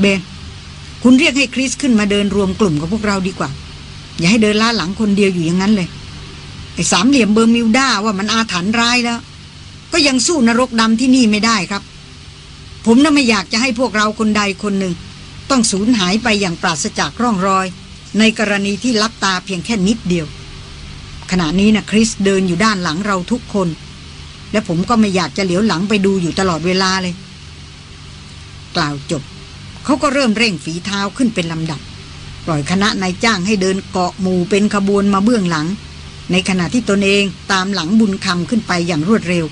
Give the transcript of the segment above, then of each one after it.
เบนคุณเรียกให้คริสขึ้นมาเดินรวมกลุ่มกับพวกเราดีกว่า อย่าให้เดินล้าหลังคนเดียวอยู่อย่างนั้นเลย ไอ้สามเหลี่ยมเบอร์มิวด้าว่ามันอาถรรพ์ร้ายแล้ว ก็ยังสู้นรกดำที่นี่ไม่ได้ครับ ผมน่ะไม่อยากจะให้พวกเราคนใดคนหนึ่ง ต้องสูญหายไปอย่างปราศจากร่องรอย ในกรณีที่ลับตาเพียงแค่นิดเดียว ขณะนี้นะคริสเดินอยู่ด้านหลังเราทุกคน และผมก็ไม่อยากจะเหลียวหลังไปดูอยู่ตลอดเวลาเลย กล่าวจบ เขาก็เริ่มเร่งฝีเท้าขึ้นเป็นลำดับ ปล่อยคณะนายจ้างให้เดินเกาะหมู่เป็นขบวนมาเบื้องหลัง ในขณะที่ตนเองตามหลังบุญคำขึ้นไปอย่างรวดเร็ว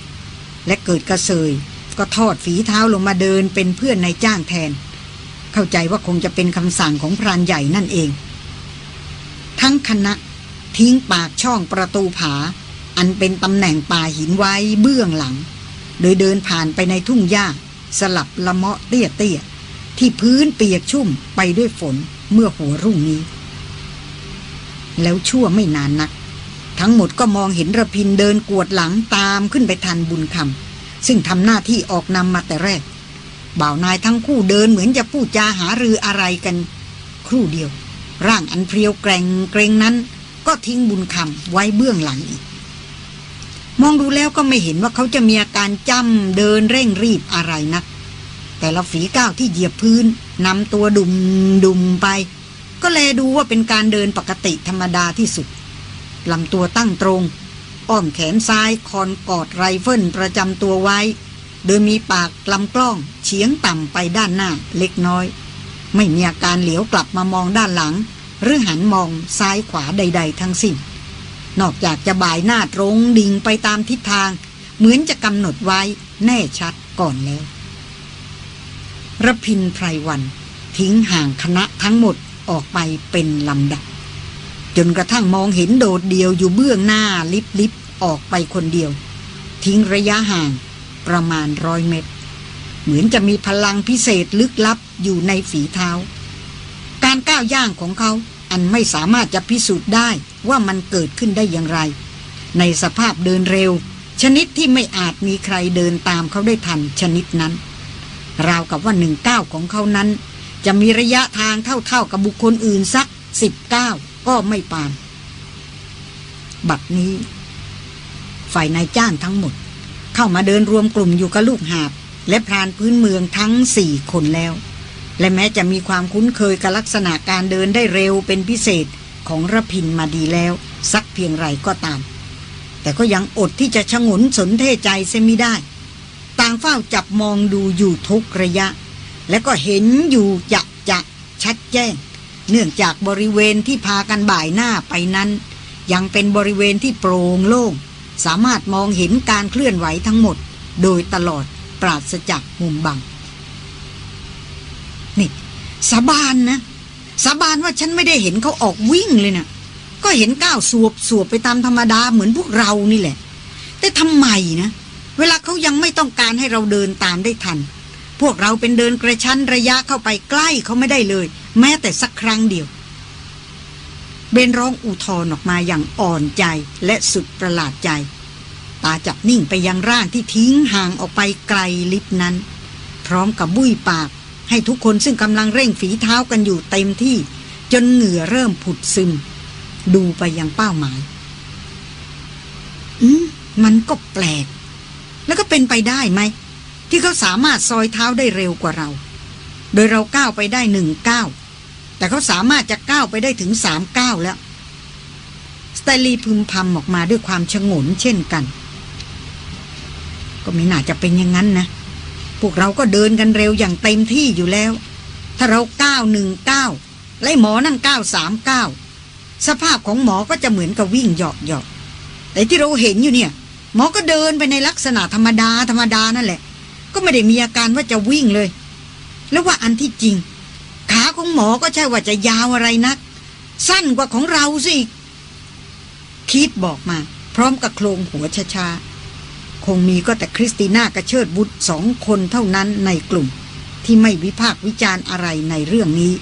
และเกิดกระเซยก็ทอดฝีเท้าลงมาเดินเป็นเพื่อนนายจ้างแทน เข้าใจว่าคงจะเป็นคำสั่งของพรานใหญ่นั่นเอง ทั้งคณะทิ้งปากช่องประตูผา อันเป็นตำแหน่งป่าหินไว้เบื้องหลัง โดยเดินผ่านไปในทุ่งหญ้าสลับละเมาะเตี้ยเตี้ย ที่พื้นเปียกชุ่มไปด้วยฝนเมื่อหัวรุ่งนี้ แล้วชั่วไม่นานนัก ทั้งหมดก็มองเห็นระพินเดินกวดหลังตามขึ้นไปทันบุญคำซึ่งทำหน้าที่ออกนำมาแต่แรก บ่าวนายทั้งคู่เดินเหมือนจะพูดจาหารืออะไรกัน ครู่เดียว ร่างอันเพรียวแกร่งเกรงนั้น ก็ทิ้งบุญคำไว้เบื้องหลังอีก มองดูแล้วก็ไม่เห็นว่าเขาจะมีอาการจำเดินเร่งรีบอะไรนัก แต่ละฝีก้าวที่เหยียบพื้นนำตัวดุมดุมไป ก็แลดูว่าเป็นการเดินปกติธรรมดาที่สุดลำตัวตั้งตรง อ้อมแขนซ้ายคอนกอดไรเฟิลประจำตัวไว้ โดยมีปากลำกล้องเฉียงต่ำไปด้านหน้าเล็กน้อย ไม่มีอาการเหลียวกลับมามองด้านหลัง หรือหันมองซ้ายขวาใด ๆ ทั้งสิ้น นอกจากจะบ่ายหน้าตรงดิ่งไปตามทิศทาง เหมือนจะกำหนดไว้แน่ชัดก่อนแล้ว รพินไพรวัน ทิ้งห่างคณะทั้งหมดออกไปเป็นลำดับ จนกระทั่งมองเห็นโดดเดียวอยู่เบื้องหน้าลิบลิบออกไปคนเดียว ทิ้งระยะห่างประมาณร้อยเมตร เหมือนจะมีพลังพิเศษลึกลับอยู่ในฝีเท้า การก้าวย่างของเขาอันไม่สามารถจะพิสูจน์ได้ว่ามันเกิดขึ้นได้อย่างไร ในสภาพเดินเร็ว ชนิดที่ไม่อาจมีใครเดินตามเขาได้ทันชนิดนั้น ราวกับว่าหนึ่งเก้าของเขานั้น จะมีระยะทางเท่าๆกับบุคคลอื่นสักสิบเก้าก็ไม่ปาน บัดนี้ ฝ่ายนายจ้างทั้งหมด เข้ามาเดินรวมกลุ่มอยู่กับลูกหาบ และพรานพื้นเมืองทั้งสี่คนแล้ว และแม้จะมีความคุ้นเคยกับลักษณะการเดินได้เร็วเป็นพิเศษของระพินมาดีแล้ว สักเพียงไรก็ตาม แต่ก็ยังอดที่จะชงนสนเทใจเสียไม่ได้ ต่างเฝ้าจับมองดูอยู่ทุกระยะ และก็เห็นอยู่จะจะชัดแจ้ง เนื่องจากบริเวณที่พากันบ่ายหน้าไปนั้น ยังเป็นบริเวณที่โปร่งโล่ง สามารถมองเห็นการเคลื่อนไหวทั้งหมด โดยตลอดปราศจากมุมบัง นี่ สาบานนะ สาบานว่าฉันไม่ได้เห็นเขาออกวิ่งเลยนะก็เห็นก้าวสวบสวบไปตามธรรมดาเหมือนพวกเรานี่แหละ แต่ทำไมนะ เวลาเขายังไม่ต้องการให้เราเดินตามได้ทัน พวกเราเป็นเดินกระชั้นระยะเข้าไปใกล้เขาไม่ได้เลย แม้แต่สักครั้งเดียวเบนร้องอุทธรออกมาอย่างอ่อนใจและสุดประหลาดใจ ตาจับนิ่งไปยังร่างที่ทิ้งห่างออกไปไกลลิบนั้น พร้อมกับบุ้ยปาก ให้ทุกคนซึ่งกำลังเร่งฝีเท้ากันอยู่เต็มที่ จนเหงื่อเริ่มผุดซึม ดูไปยังเป้าหมาย อืมมันก็แปลก แล้วก็เป็นไปได้ไหม ที่เขาสามารถซอยเท้าได้เร็วกว่าเรา โดยเราก้าวไปได้หนึ่งก้าวแต่เขาสามารถจะก้าวไปได้ถึงสามก้าวแล้วสไตลีพึมพำออกมาด้วยความชงนเช่นกัน ก็ไม่น่าจะเป็นอย่างนั้นนะ พวกเราก็เดินกันเร็วอย่างเต็มที่อยู่แล้ว ถ้าเราก้าวหนึ่งก้าวไล่หมอนั่งก้าวสามก้าวสภาพของหมอก็จะเหมือนกับวิ่งหยอกหยอกแต่ที่เราเห็นอยู่เนี่ย หมอก็เดินไปในลักษณะธรรมดาธรรมดานั่นแหละ ก็ไม่ได้มีอาการว่าจะวิ่งเลย แล้วว่าอันที่จริง ขาของหมอก็ใช่ว่าจะยาวอะไรนัก สั้นกว่าของเราสิคิดบอกมา พร้อมกับโครงหัวช้าๆคงมีก็แต่คริสติน่ากระเชิดบุตรสองคนเท่านั้นในกลุ่ม ที่ไม่วิพากวิจารณ์อะไรในเรื่องนี้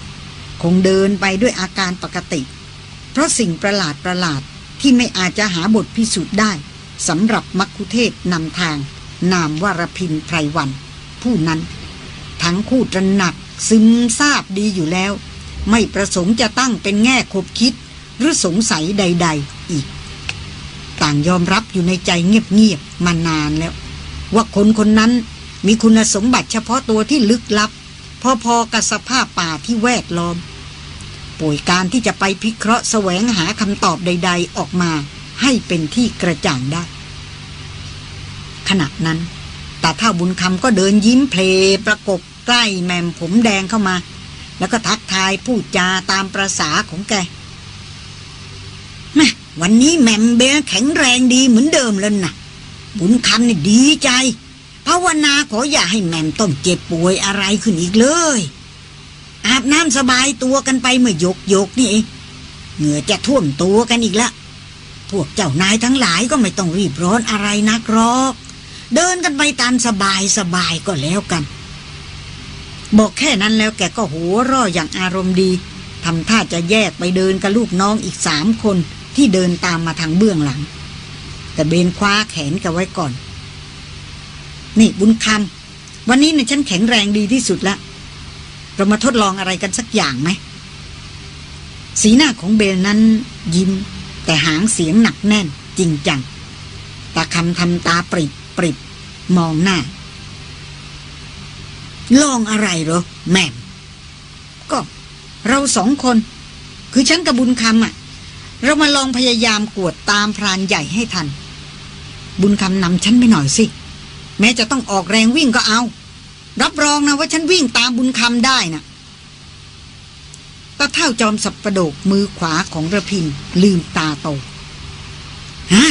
คงเดินไปด้วยอาการปกติ เพราะสิ่งประหลาดประหลาดที่ไม่อาจจะหาบทพิสูจน์ได้ สำหรับมักคุเทศนำทาง นามวรพินไพรวัน ผู้นั้น ทั้งคู่ตระหนักซึมซาบดีอยู่แล้ว ไม่ประสงค์จะตั้งเป็นแง่คบคิด หรือสงสัยใด ๆ อีก ต่างยอมรับอยู่ในใจเงียบๆมานานแล้ว ว่าคนคนนั้นมีคุณสมบัติเฉพาะตัวที่ลึกลับ พอๆกับสภาพป่าที่แวดล้อมป่วยการที่จะไปพิเคราะห์แสวงหาคำตอบใด ๆ ออกมา ให้เป็นที่กระจ่างได้ ขณะนั้นตาเท่าบุญคำก็เดินยิ้มเพลประกบใกล้แมมผมแดงเข้ามา แล้วก็ทักทายพูดจาตามประษาของแกแม่วันนี้แมมเบแข็งแรงดีเหมือนเดิมแล้วนะบุญคำนี่ดีใจภาวนาขออย่าให้แมมต้องเจ็บป่วยอะไรขึ้นอีกเลย อาบน้ำสบายตัวกันไปเมื่อยกยกนี่เองเหงื่อจะท่วมตัวกันอีกและพ วกเจ้านายทั้งหลายก็ไม่ต้องรีบร้อนอะไรนักหรอก เดินกันไปตามสบายสบายก็แล้วกัน บอกแค่นั้นแล้วแกก็หัวร่ออย่างอารมณ์ดีทำท่าจะแยกไปเดินกับลูกน้องอีกสามคนที่เดินตามมาทางเบื้องหลัง แต่เบนคว้าแขนกันไว้ก่อน นี่บุญคำวันนี้เนี่ยฉันแข็งแรงดีที่สุดแล้วเรามาทดลองอะไรกันสักอย่างไหมสีหน้าของเบลนั้นยิ้ม แต่หางเสียงหนักแน่นจริงจังตาคำทำตาปริบปริบมองหน้า ลองอะไรเหรอ แม่ม ก็เราสองคน คือฉันกับบุญคำอะ่ะ เรามาลองพยายามกวดตามพรานใหญ่ให้ทัน บุญคำนำฉันไปหน่อยสิ แม้จะต้องออกแรงวิ่งก็เอา รับรองนะว่าฉันวิ่งตามบุญคำได้นะตาเท่าจอมสับประโดกมือขวาของระพินลืมตาโตฮะ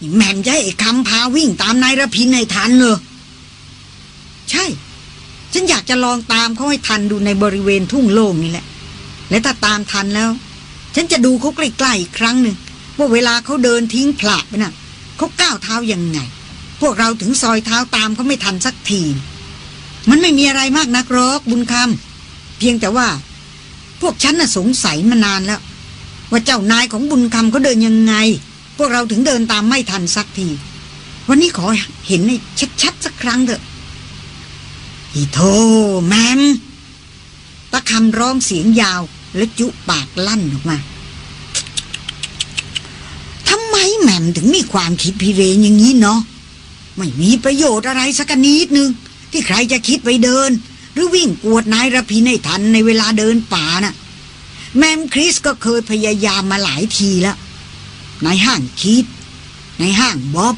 นี่ม่มจะให้คำพาวิ่งตามนายระพินให้ทันเลยใช่ ฉันอยากจะลองตามเขาให้ทันดูในบริเวณทุ่งโล่งนี่แหละ และถ้าตามทันแล้ว ฉันจะดูเขาใกล้ๆอีกครั้งหนึ่งว่าเวลาเขาเดินทิ้งผลาไปนะ่ะเขาก้าวเท้ายังไง พวกเราถึงซอยเท้าตามเขาไม่ทันสักที มันไม่มีอะไรมากนักหรอกบุญคำเพียงแต่ว่า พวกฉันน่ะสงสัยมานานแล้ว ว่าเจ้านายของบุญคำเขาเดินยังไง พวกเราถึงเดินตามไม่ทันสักที วันนี้ขอเห็นในชัดๆสักครั้งเถอะอีโธแมมตะคำร้องเสียงยาวและจุปากลั่นออกมาทำไมแมมถึงมีความคิดพิเรนอย่างนี้เนาะไม่มีประโยชน์อะไรสักนิดนึง ที่ใครจะคิดไปเดิน หรือวิ่งกวดนายระพินให้ทันในเวลาเดินป่าน่ะ แมมคริสก็เคยพยายามมาหลายทีแล้วนายห้างคิดนายห้างบ๊อบ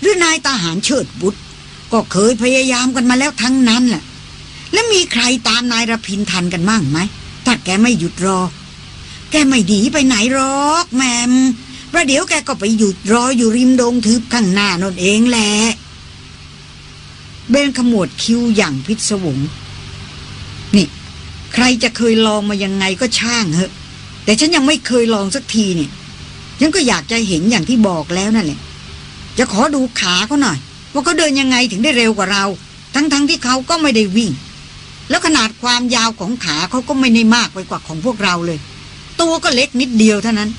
หรือนายทหารเชิดบุตร ก็เคยพยายามกันมาแล้วทั้งนั้นแหละแล้วมีใครตามนายระพินทันกันมั่งไหมถ้าแกไม่หยุดรอ แกไม่ดีไปไหนหรอกแมมประเดี๋ยวแกก็ไปหยุดรออยู่ริมดงทึบข้างหน้านนเองแหละเบนขมวดคิ้วอย่างพิศวง ใครจะเคยลองมายังไงก็ช่างเหอะ แต่ฉันยังไม่เคยลองสักทีเนี่ย ฉันก็อยากจะเห็นอย่างที่บอกแล้วนั่นแหละ จะขอดูขาเขาหน่อย ว่าเขาเดินยังไงถึงได้เร็วกว่าเรา ทั้งๆทที่เขาก็ไม่ได้วิ่ง แล้วขนาดความยาวของขาเขาก็ไม่ได้มากไปกว่าของพวกเราเลย ตัวก็เล็กนิดเดียวเท่านั้น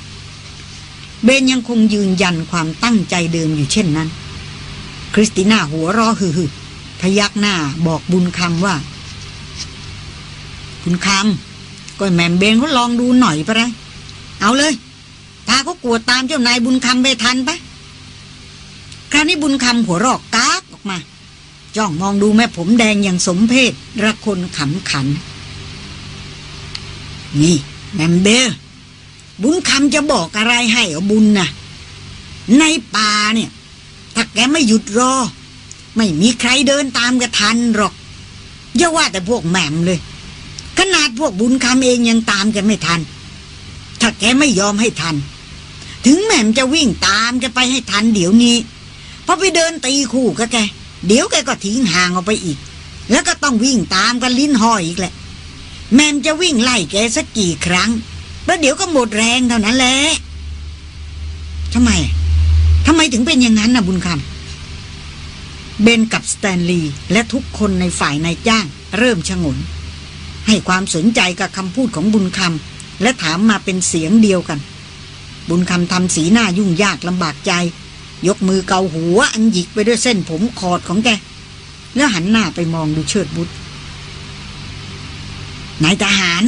เบนยังคงยืนยันความตั้งใจเดิมอยู่เช่นนั้น คริสติน่าหัวรอฮือพยักหน้าบอกบุญคำว่า บุญคำก็แม่มเบนเขาลองดูหน่อยไปเลยเอาเลย พาเขากวดตามเจ้านายบุญคำไปทันไปคราวนี้บุญคำหัวรอกกากออกมา จ้องมองดูแม่ผมแดงอย่างสมเพศระคนขำขัน นี่แมมเบลบุญคำจะบอกอะไรให้อบุญนะในป่าเนี่ย ถ้าแกไม่หยุดรอ ไม่มีใครเดินตามกระทันหรอกอย่าว่าแต่พวกแหม่มเลย นาดพวกบุญคำเองยังตามแกไม่ทัน ถ้าแกไม่ยอมให้ทัน ถึงแม่มจะวิ่งตามแกไปให้ทันเดี๋ยวนี้พอไปเดินตีคู่กับแก เดี๋ยวแกก็ทิ้งห่างออกไปอีก แล้วก็ต้องวิ่งตามกันลิ้นห้อยอีกแหละ แม่มจะวิ่งไล่แกสักกี่ครั้งแล้วเดี๋ยวก็หมดแรงเท่านั้นแหละทำไมทำไมถึงเป็นอย่างนั้นนะบุญคำเบนกับสแตนลีย์และทุกคนในฝ่ายนายจ้าง เริ่มชงน ให้ความสนใจกับคำพูดของบุญคำและถามมาเป็นเสียงเดียวกัน บุญคำทำสีหน้ายุ่งยากลำบากใจ ยกมือเกาหัวอันหยิกไปด้วยเส้นผมขอดของแก แล้วหันหน้าไปมองดูเชิดบุตรนายทหาร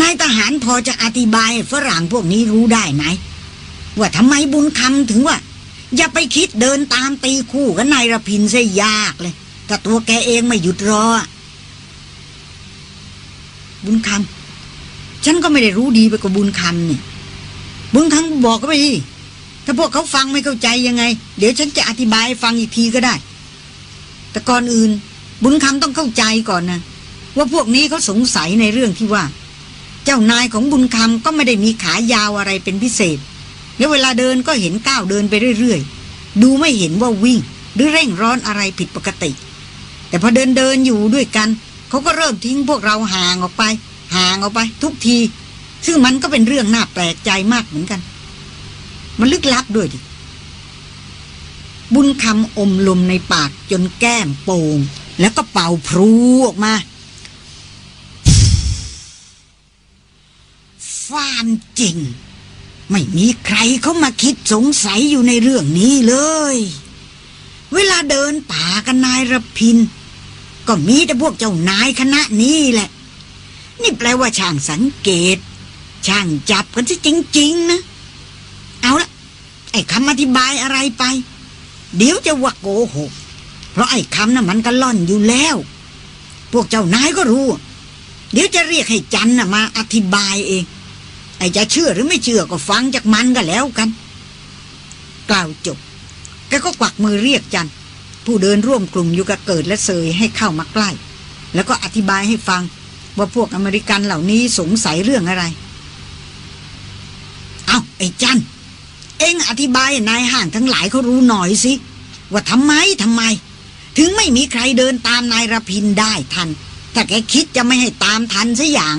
นายทหารพอจะอธิบายฝรั่งพวกนี้รู้ได้ไหม ว่าทำไมบุญคำถึงว่า อย่าไปคิดเดินตามตีคู่กับนายรพินซะยากเลยถ้าตัวแกเองไม่หยุดรอ บุญคำฉันก็ไม่ได้รู้ดีไปกว่าบุญคำเนี่ยบุญคำบอกก็ไปดิถ้าพวกเขาฟังไม่เข้าใจยังไง เดี๋ยวฉันจะอธิบายฟังอีกทีก็ได้ แต่ก่อนอื่น บุญคำต้องเข้าใจก่อนนะว่าพวกนี้เขาสงสัยในเรื่องที่ว่า เจ้านายของบุญคำก็ไม่ได้มีขายาวอะไรเป็นพิเศษ แล้วเวลาเดินก็เห็นก้าวเดินไปเรื่อยๆ ดูไม่เห็นว่าวิ่งหรือเร่งร้อนอะไรผิดปกติ แต่พอเดินเดินอยู่ด้วยกัน เขาก็เริ่มทิ้งพวกเราห่างออกไป ห่างออกไป ทุกที ซึ่งมันก็เป็นเรื่องน่าแปลกใจมากเหมือนกัน มันลึกลับด้วยดิ บุญคำอมลมในปากจนแก้มโป่งแล้วก็เป่าพลูออกมาความจริง ไม่มีใครเขามาคิดสงสัยอยู่ในเรื่องนี้เลย เวลาเดินป่ากันนายระพิน ก็มีแต่พวกเจ้านายคณะนี้แหละ นี่แปลว่าช่างสังเกต ช่างจับกันสิจริง ๆ นะ เอาละไอ้คำอธิบายอะไรไป เดี๋ยวจะว่าโกหก เพราะไอ้คำน่ะมันก็ล่อนอยู่แล้ว พวกเจ้านายก็รู้ เดี๋ยวจะเรียกให้จันน่ะมาอธิบายเอง ไอ้จะเชื่อหรือไม่เชื่อก็ฟังจากมันก็แล้วกัน กล่าวจบแกก็กวักมือเรียกจัน ผู้เดินร่วมกลุ่มอยู่กับเกิดและเสยให้เข้ามาใกล้ แล้วก็อธิบายให้ฟัง ว่าพวกอเมริกันเหล่านี้สงสัยเรื่องอะไร เอาไอ้จันเอ็งอธิบายนายห่างทั้งหลายเขารู้หน่อยสิ ว่าทำไมทำไม ถึงไม่มีใครเดินตามนายรพินได้ทัน ถ้าแกคิดจะไม่ให้ตามทันสัอย่าง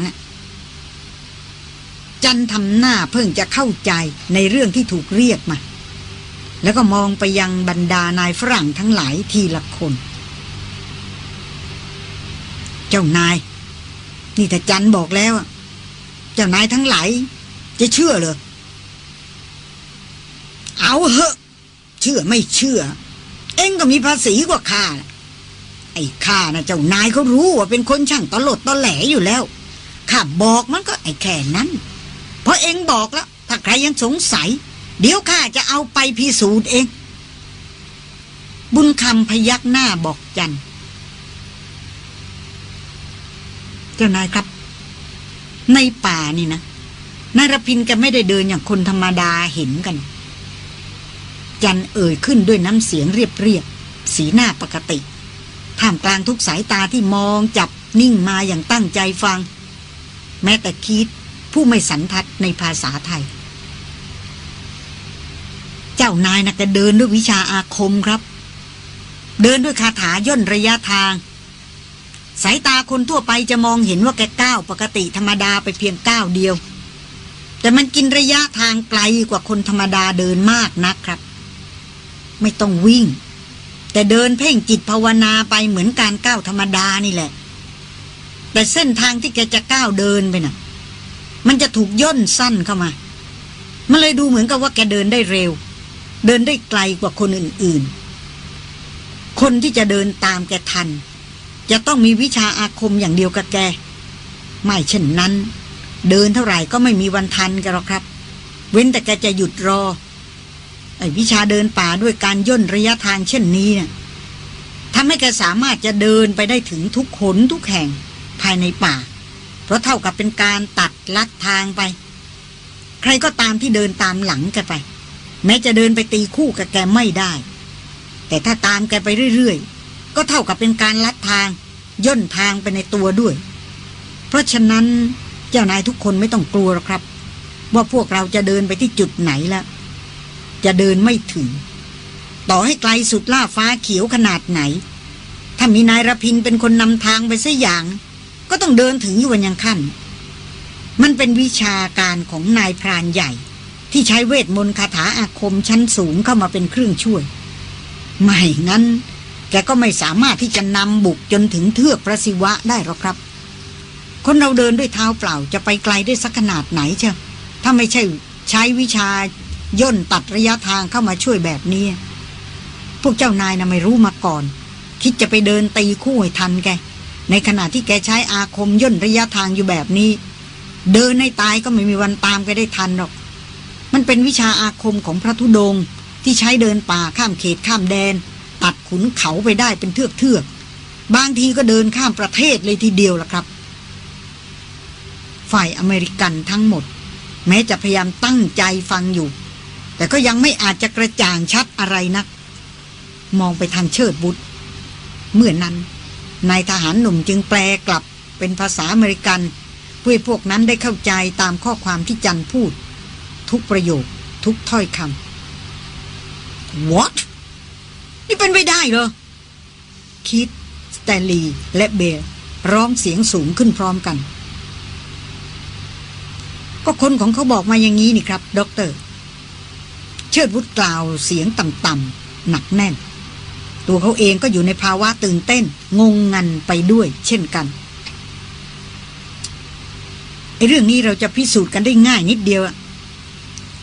จันทำหน้าเพิ่งจะเข้าใจในเรื่องที่ถูกเรียกมา แล้วก็มองไปยังบรรดานายฝรั่งทั้งหลายทีละคน เจ้านาย นี่ถ้าจันบอกแล้ว เจ้านายทั้งหลาย จะเชื่อเลยเอาเหอะ เชื่อไม่เชื่อ เอ็งก็มีภาษีกว่าข้าไอ้ข้านะเจ้านายเขารู้ว่าเป็นคนช่างตลดตอแหลอยู่แล้วข้าบอกมันก็ไอ้แค่นั้น เพราะเองบอกแล้ว ถ้าใครยังสงสัย เดี๋ยวข้าจะเอาไปพิสูจน์เอง บุญคำพยักหน้าบอกจัน เจ้านายครับ ในป่านี่นะนายรพินแกไม่ได้เดินอย่างคนธรรมดาเห็นกัน จันเอ่ยขึ้นด้วยน้ำเสียงเรียบๆสีหน้าปกติ ท่ามกลางทุกสายตาที่มองจับนิ่งมาอย่างตั้งใจฟัง แม้แต่คิดผู้ไม่สันทัดในภาษาไทย เจ้านายนะ่ะก็เดินด้วยวิชาอาคมครับ เดินด้วยคาถาย่นระยะทาง สายตาคนทั่วไปจะมองเห็นว่าแกก้าวปกติธรรมดาไปเพียงก้าวเดียว แต่มันกินระยะทางไกลกว่าคนธรรมดาเดินมากนักครับ ไม่ต้องวิ่ง แต่เดินเพ่งจิตภาวนาไปเหมือนการก้าวธรรมดานี่แหละ แต่เส้นทางที่แกจะก้าวเดินไปน่ะ มันจะถูกย่นสั้นเข้ามามันเลยดูเหมือนกับว่าแกเดินได้เร็ว เดินได้ไกลกว่าคนอื่นๆ คนที่จะเดินตามแกทัน จะต้องมีวิชาอาคมอย่างเดียวกับแก ไม่เช่นนั้น เดินเท่าไหร่ก็ไม่มีวันทันกันหรอกครับ เว้นแต่แกจะหยุดรอ ไอ้วิชาเดินป่าด้วยการย่นระยะทางเช่นนี้เนะ่ะทำให้แกสามารถจะเดินไปได้ถึงทุกขนทุกแห่งภายในป่า เพราะเท่ากับเป็นการตัดลัดทางไป ใครก็ตามที่เดินตามหลังแกไป แม้จะเดินไปตีคู่กับแกไม่ได้ แต่ถ้าตามแกไปเรื่อยๆ ก็เท่ากับเป็นการลัดทาง ย่นทางไปในตัวด้วย เพราะฉะนั้นเจ้านายทุกคนไม่ต้องกลัวหรอกครับ ว่าพวกเราจะเดินไปที่จุดไหนแล้ว จะเดินไม่ถึง ต่อให้ไกลสุดล่าฟ้าเขียวขนาดไหน ถ้ามีนายรพินเป็นคนนำทางไปสัอย่าง ก็ต้องเดินถึงอยู่วันยังขั้นมันเป็นวิชาการของนายพรานใหญ่ ที่ใช้เวทมนต์คาถาอาคมชั้นสูงเข้ามาเป็นเครื่องช่วย ไม่งั้น แกก็ไม่สามารถที่จะนำบุกจนถึงเทือกพระศิวะได้หรอกครับ คนเราเดินด้วยเท้าเปล่าจะไปไกลได้สักขนาดไหนเชียวถ้าไม่ใช่ใช้วิชาย่นตัดระยะทางเข้ามาช่วยแบบนี้ พวกเจ้านายนะไม่รู้มาก่อน คิดจะไปเดินตีคู่ให้ทันแก ในขณะที่แกใช้อาคมย่นระยะทางอยู่แบบนี้ เดินในตายก็ไม่มีวันตามแกได้ทันหรอก มันเป็นวิชาอาคมของพระธุดงที่ใช้เดินป่าข้ามเขตข้ามแดน ตัดขุนเขาไปได้เป็นเทือกเทือกบางทีก็เดินข้ามประเทศเลยทีเดียวล่ะครับ ฝ่ายอเมริกันทั้งหมด แม้จะพยายามตั้งใจฟังอยู่ แต่ก็ยังไม่อาจจะกระจ่างชัดอะไรนัก มองไปทางเชิดบุตรเมื่อนนั้นนายทหารหนุ่มจึงแปลกลับเป็นภาษาอเมริกัน เพื่อพวกนั้นได้เข้าใจตามข้อความที่จันพูด ทุกประโยค ทุกถ้อยคำ What นี่เป็นไปได้เหรอ คิดสแตลีและเบลร้องเสียงสูงขึ้นพร้อมกัน ก็คนของเขาบอกมาอย่างนี้นี่ครับ ด็อกเตอร์ เชิดวุฒกล่าวเสียงต่ำๆหนักแน่น ตัวเขาเองก็อยู่ในภาวะตื่นเต้น งงงันไปด้วย เช่นกันไอ้เรื่องนี้เราจะพิสูจน์กันได้ง่ายนิดเดียว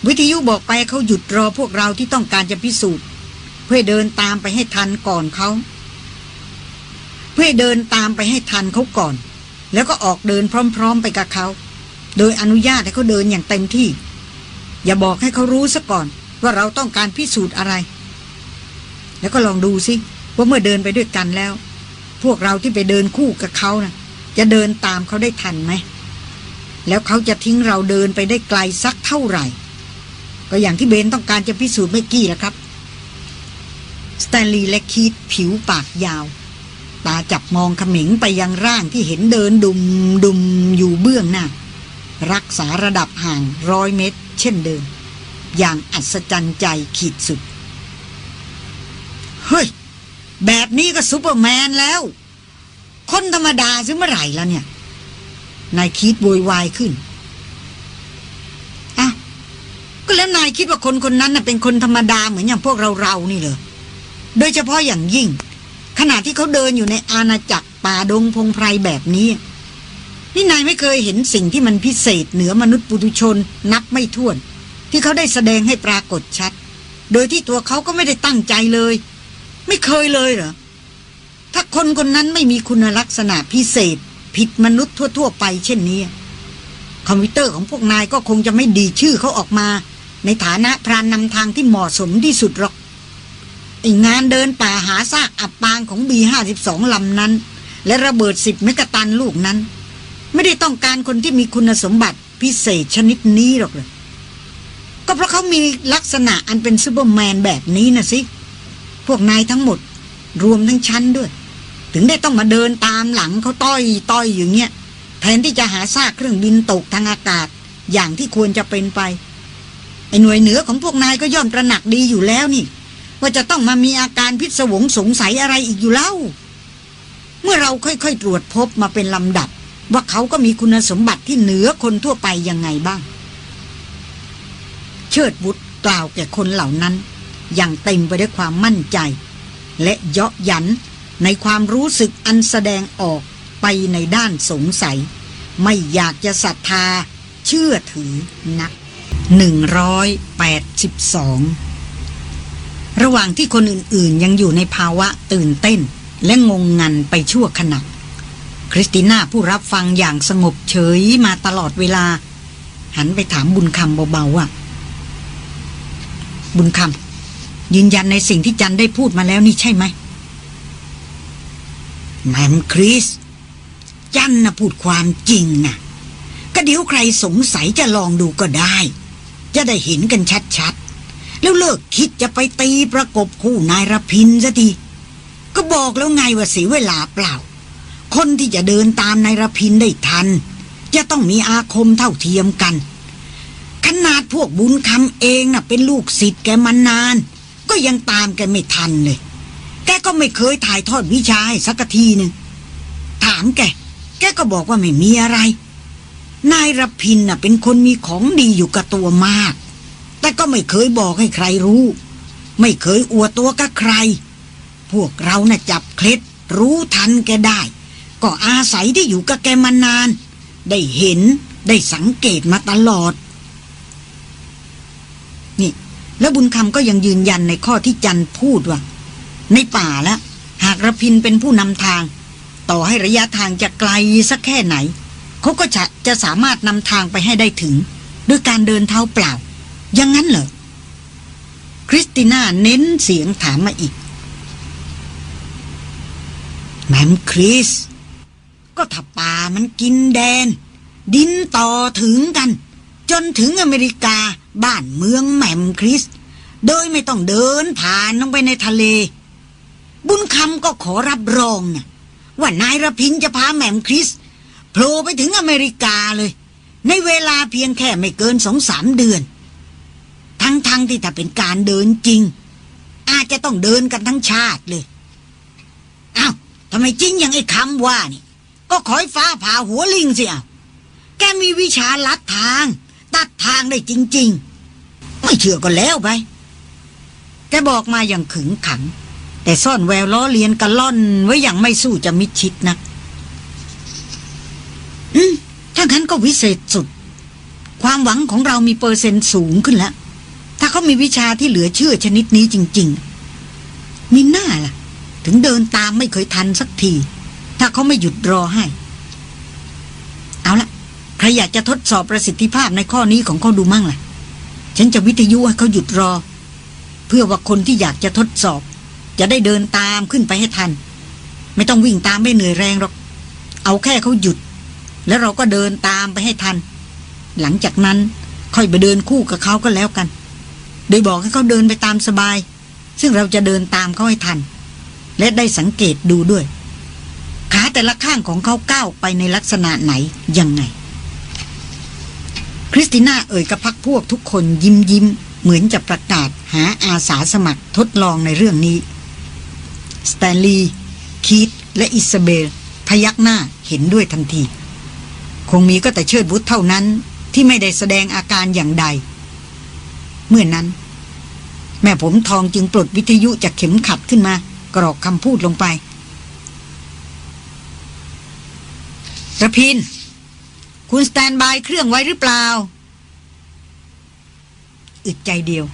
วิทยุบอกไปเขาหยุดรอพวกเราที่ต้องการจะพิสูจน์ เพื่อเดินตามไปให้ทันก่อนเขาเพื่อเดินตามไปให้ทันเขาก่อน แล้วก็ออกเดินพร้อม ๆ ไปกับเขา โดยอนุญาตให้เขาเดินอย่างเต็มที่ อย่าบอกให้เขารู้ซะก่อน ว่าเราต้องการพิสูจน์อะไร แล้วก็ลองดูสิว่าเมื่อเดินไปด้วยกันแล้ว พวกเราที่ไปเดินคู่กับเขานะ่ะ จะเดินตามเขาได้ทันไหมแล้วเขาจะทิ้งเราเดินไปได้ไกลสักเท่าไหร่ ก็อย่างที่เบนต้องการจะพิสูจน์เมื่อกี้แหละครับสแตนลีย์และคีดผิวปากยาว ตาจับมองเขม็งไปยังร่างที่เห็นเดินดุ่มดุ่มอยู่เบื้องหน้า รักษาระดับห่างร้อยเมตร เช่นเดิม อย่างอัศจรรย์ใจขีดสุด เฮ้ย แบบนี้ก็ซูเปอร์แมนแล้ว คนธรรมดาซึ่งเมื่อไหร่แล้วเนี่ยนายคีธโวยวายขึ้นอ้าวก็ แล้วนายคิดว่าคนคนนั้นน่ะเป็นคนธรรมดาเหมือนอย่างพวกเราเรานี่เหรอโดยเฉพาะอย่างยิ่ง ขณะที่เขาเดินอยู่ในอาณาจักรป่าดงพงไพรแบบนี้ นี่นายไม่เคยเห็นสิ่งที่มันพิเศษเหนือมนุษย์ปุถุชนนับไม่ถ้วน ที่เขาได้แสดงให้ปรากฏชัด โดยที่ตัวเขาก็ไม่ได้ตั้งใจเลย ไม่เคยเลยเหรอถ้าคนคนนั้นไม่มีคุณลักษณะพิเศษ ผิดมนุษย์ทั่ว ๆ ไปเช่นนี้ คอมพิวเตอร์ของพวกนายก็คงจะไม่ดีชื่อเขาออกมา ในฐานะพรานนำทางที่เหมาะสมที่สุดหรอกไอ้งานเดินป่าหาซากอับปางของบีห้าสิบสองลำนั้น และระเบิดสิบเมกะตันลูกนั้น ไม่ได้ต้องการคนที่มีคุณสมบัติพิเศษชนิดนี้หรอกเลย ก็เพราะเขามีลักษณะอันเป็นซูเปอร์แมนแบบนี้นะสิ พวกนายทั้งหมด รวมทั้งชั้นด้วย ถึงได้ต้องมาเดินตามหลังเขาต้อยต้อยอย่างเงี้ยแทนที่จะหาซากเครื่องบินตกทางอากาศ อย่างที่ควรจะเป็นไป ไอ้หน่วยเหนือของพวกนายก็ย่อมตระหนักดีอยู่แล้วนี่ ว่าจะต้องมามีอาการพิศวงสงสัยอะไรอีกอยู่เล่า เมื่อเราค่อยๆ ตรวจพบมาเป็นลำดับ ว่าเขาก็มีคุณสมบัติที่เหนือคนทั่วไปยังไงบ้าง เชิดบุตรกล่าวแก่คนเหล่านั้น อย่างเต็มไปด้วยความมั่นใจ และเยาะยันในความรู้สึกอันแสดงออกไปในด้านสงสัย ไม่อยากจะศรัทธาเชื่อถือนัก หนึ่งร้อยแปดสิบสองระหว่างที่คนอื่นๆ ยังอยู่ในภาวะตื่นเต้น และงงงันไปชั่วขณะคริสติน่าผู้รับฟังอย่างสงบเฉยมาตลอดเวลา หันไปถามบุญคำเบาๆว่าบุญคำยืนยันในสิ่งที่จันได้พูดมาแล้วนี่ใช่ไหมแมมคริส จันนะพูดความจริงน่ะก็เดี๋ยวใครสงสัยจะลองดูก็ได้ จะได้เห็นกันชัดๆ แล้วเลิกคิดจะไปตีประกบคู่นายรพินซะทีก็บอกแล้วไงว่าเสียเวลาเปล่า คนที่จะเดินตามนายรพินได้ทัน จะต้องมีอาคมเท่าเทียมกัน ขนาดพวกบุญคำเองน่ะเป็นลูกศิษย์แกมานาน ก็ยังตามแกไม่ทันเลย แกก็ไม่เคยถ่ายทอดวิชาให้สักทีหนึ่งถามแก แกก็บอกว่าไม่มีอะไร นายรพินน่ะ เป็นคนมีของดีอยู่กับตัวมาก แต่ก็ไม่เคยบอกให้ใครรู้ ไม่เคยอวดตัวกับใคร พวกเรานะ่ะจับเคล็ดรู้ทันแกได้ ก็อาศัยที่อยู่กับแกมานาน ได้เห็นได้สังเกตมาตลอด นี่ แล้วบุญคำก็ยังยืนยันในข้อที่จันพูดว่า ในป่าแล้วหากระพินเป็นผู้นำทาง ต่อให้ระยะทางจะไกลสักแค่ไหน เขาก็จะจะสามารถนำทางไปให้ได้ถึง ด้วยการเดินเท้าเปล่า ยังงั้นเหรอ คริสติน่าเน้นเสียงถามมาอีก แมมคริส ก็ถ้าป่ามันกินแดน ดินต่อถึงกัน จนถึงอเมริกาบ้านเมืองแมมคริส โดยไม่ต้องเดินผ่านลงไปในทะเล บุญคำก็ขอรับรองนะว่านายระพินจะพาแหม่มคริส โผล่ไปถึงอเมริกาเลย ในเวลาเพียงแค่ไม่เกินสองสามเดือน ทั้งๆทที่ถ้าเป็นการเดินจริง อาจจะต้องเดินกันทั้งชาติเลยอ้าวทำไมจริงอย่างไอ้คำว่านี่ ก็ขอยฟ้าผ่าหัวลิงสิอะแกมีวิชาลัดทาง ตัดทางได้จริง ๆ ไม่เชื่อก็แล้วไปแกบอกมาอย่างขึงขัง แต่ซ่อนแววล้อเลียนกระล่อนไว้อย่างไม่สู้จะมิดชิดนัก อืม ถ้างั้นก็วิเศษสุด ความหวังของเรามีเปอร์เซ็นต์สูงขึ้นแล้ว ถ้าเขามีวิชาที่เหลือเชื่อชนิดนี้จริง ๆ มีหน้าล่ะ ถึงเดินตามไม่เคยทันสักที ถ้าเขาไม่หยุดรอให้ เอาละใครอยากจะทดสอบประสิทธิภาพในข้อนี้ของเขาดูมั่งล่ะ ฉันจะวิทยุให้เขาหยุดรอ เพื่อว่าคนที่อยากจะทดสอบ จะได้เดินตามขึ้นไปให้ทัน ไม่ต้องวิ่งตามไม่เหนื่อยแรงหรอก เอาแค่เขาหยุด แล้วเราก็เดินตามไปให้ทัน หลังจากนั้นค่อยไปเดินคู่กับเขาก็แล้วกัน โดยบอกให้เขาเดินไปตามสบาย ซึ่งเราจะเดินตามเขาให้ทัน และได้สังเกตดูด้วย ขาแต่ละข้างของเขาก้าวไปในลักษณะไหนยังไง คริสติน่าเอ่ยกับพรรคพวกทุกคนยิ้มยิ้มเหมือนจะประกาศหาอาสาสมัครทดลองในเรื่องนี้ สแตนลีย์คีธและอิซาเบลพยักหน้าเห็นด้วยทันที คงมีก็แต่เชิดบุตรเท่านั้นที่ไม่ได้แสดงอาการอย่างใด เมื่อนนั้น แม่ผมทองจึงปลดวิทยุจากเข็มขัดขึ้นมา กรอกคำพูดลงไประพิน คุณสแตนบายเครื่องไว้หรือเปล่า อึดใจเดียว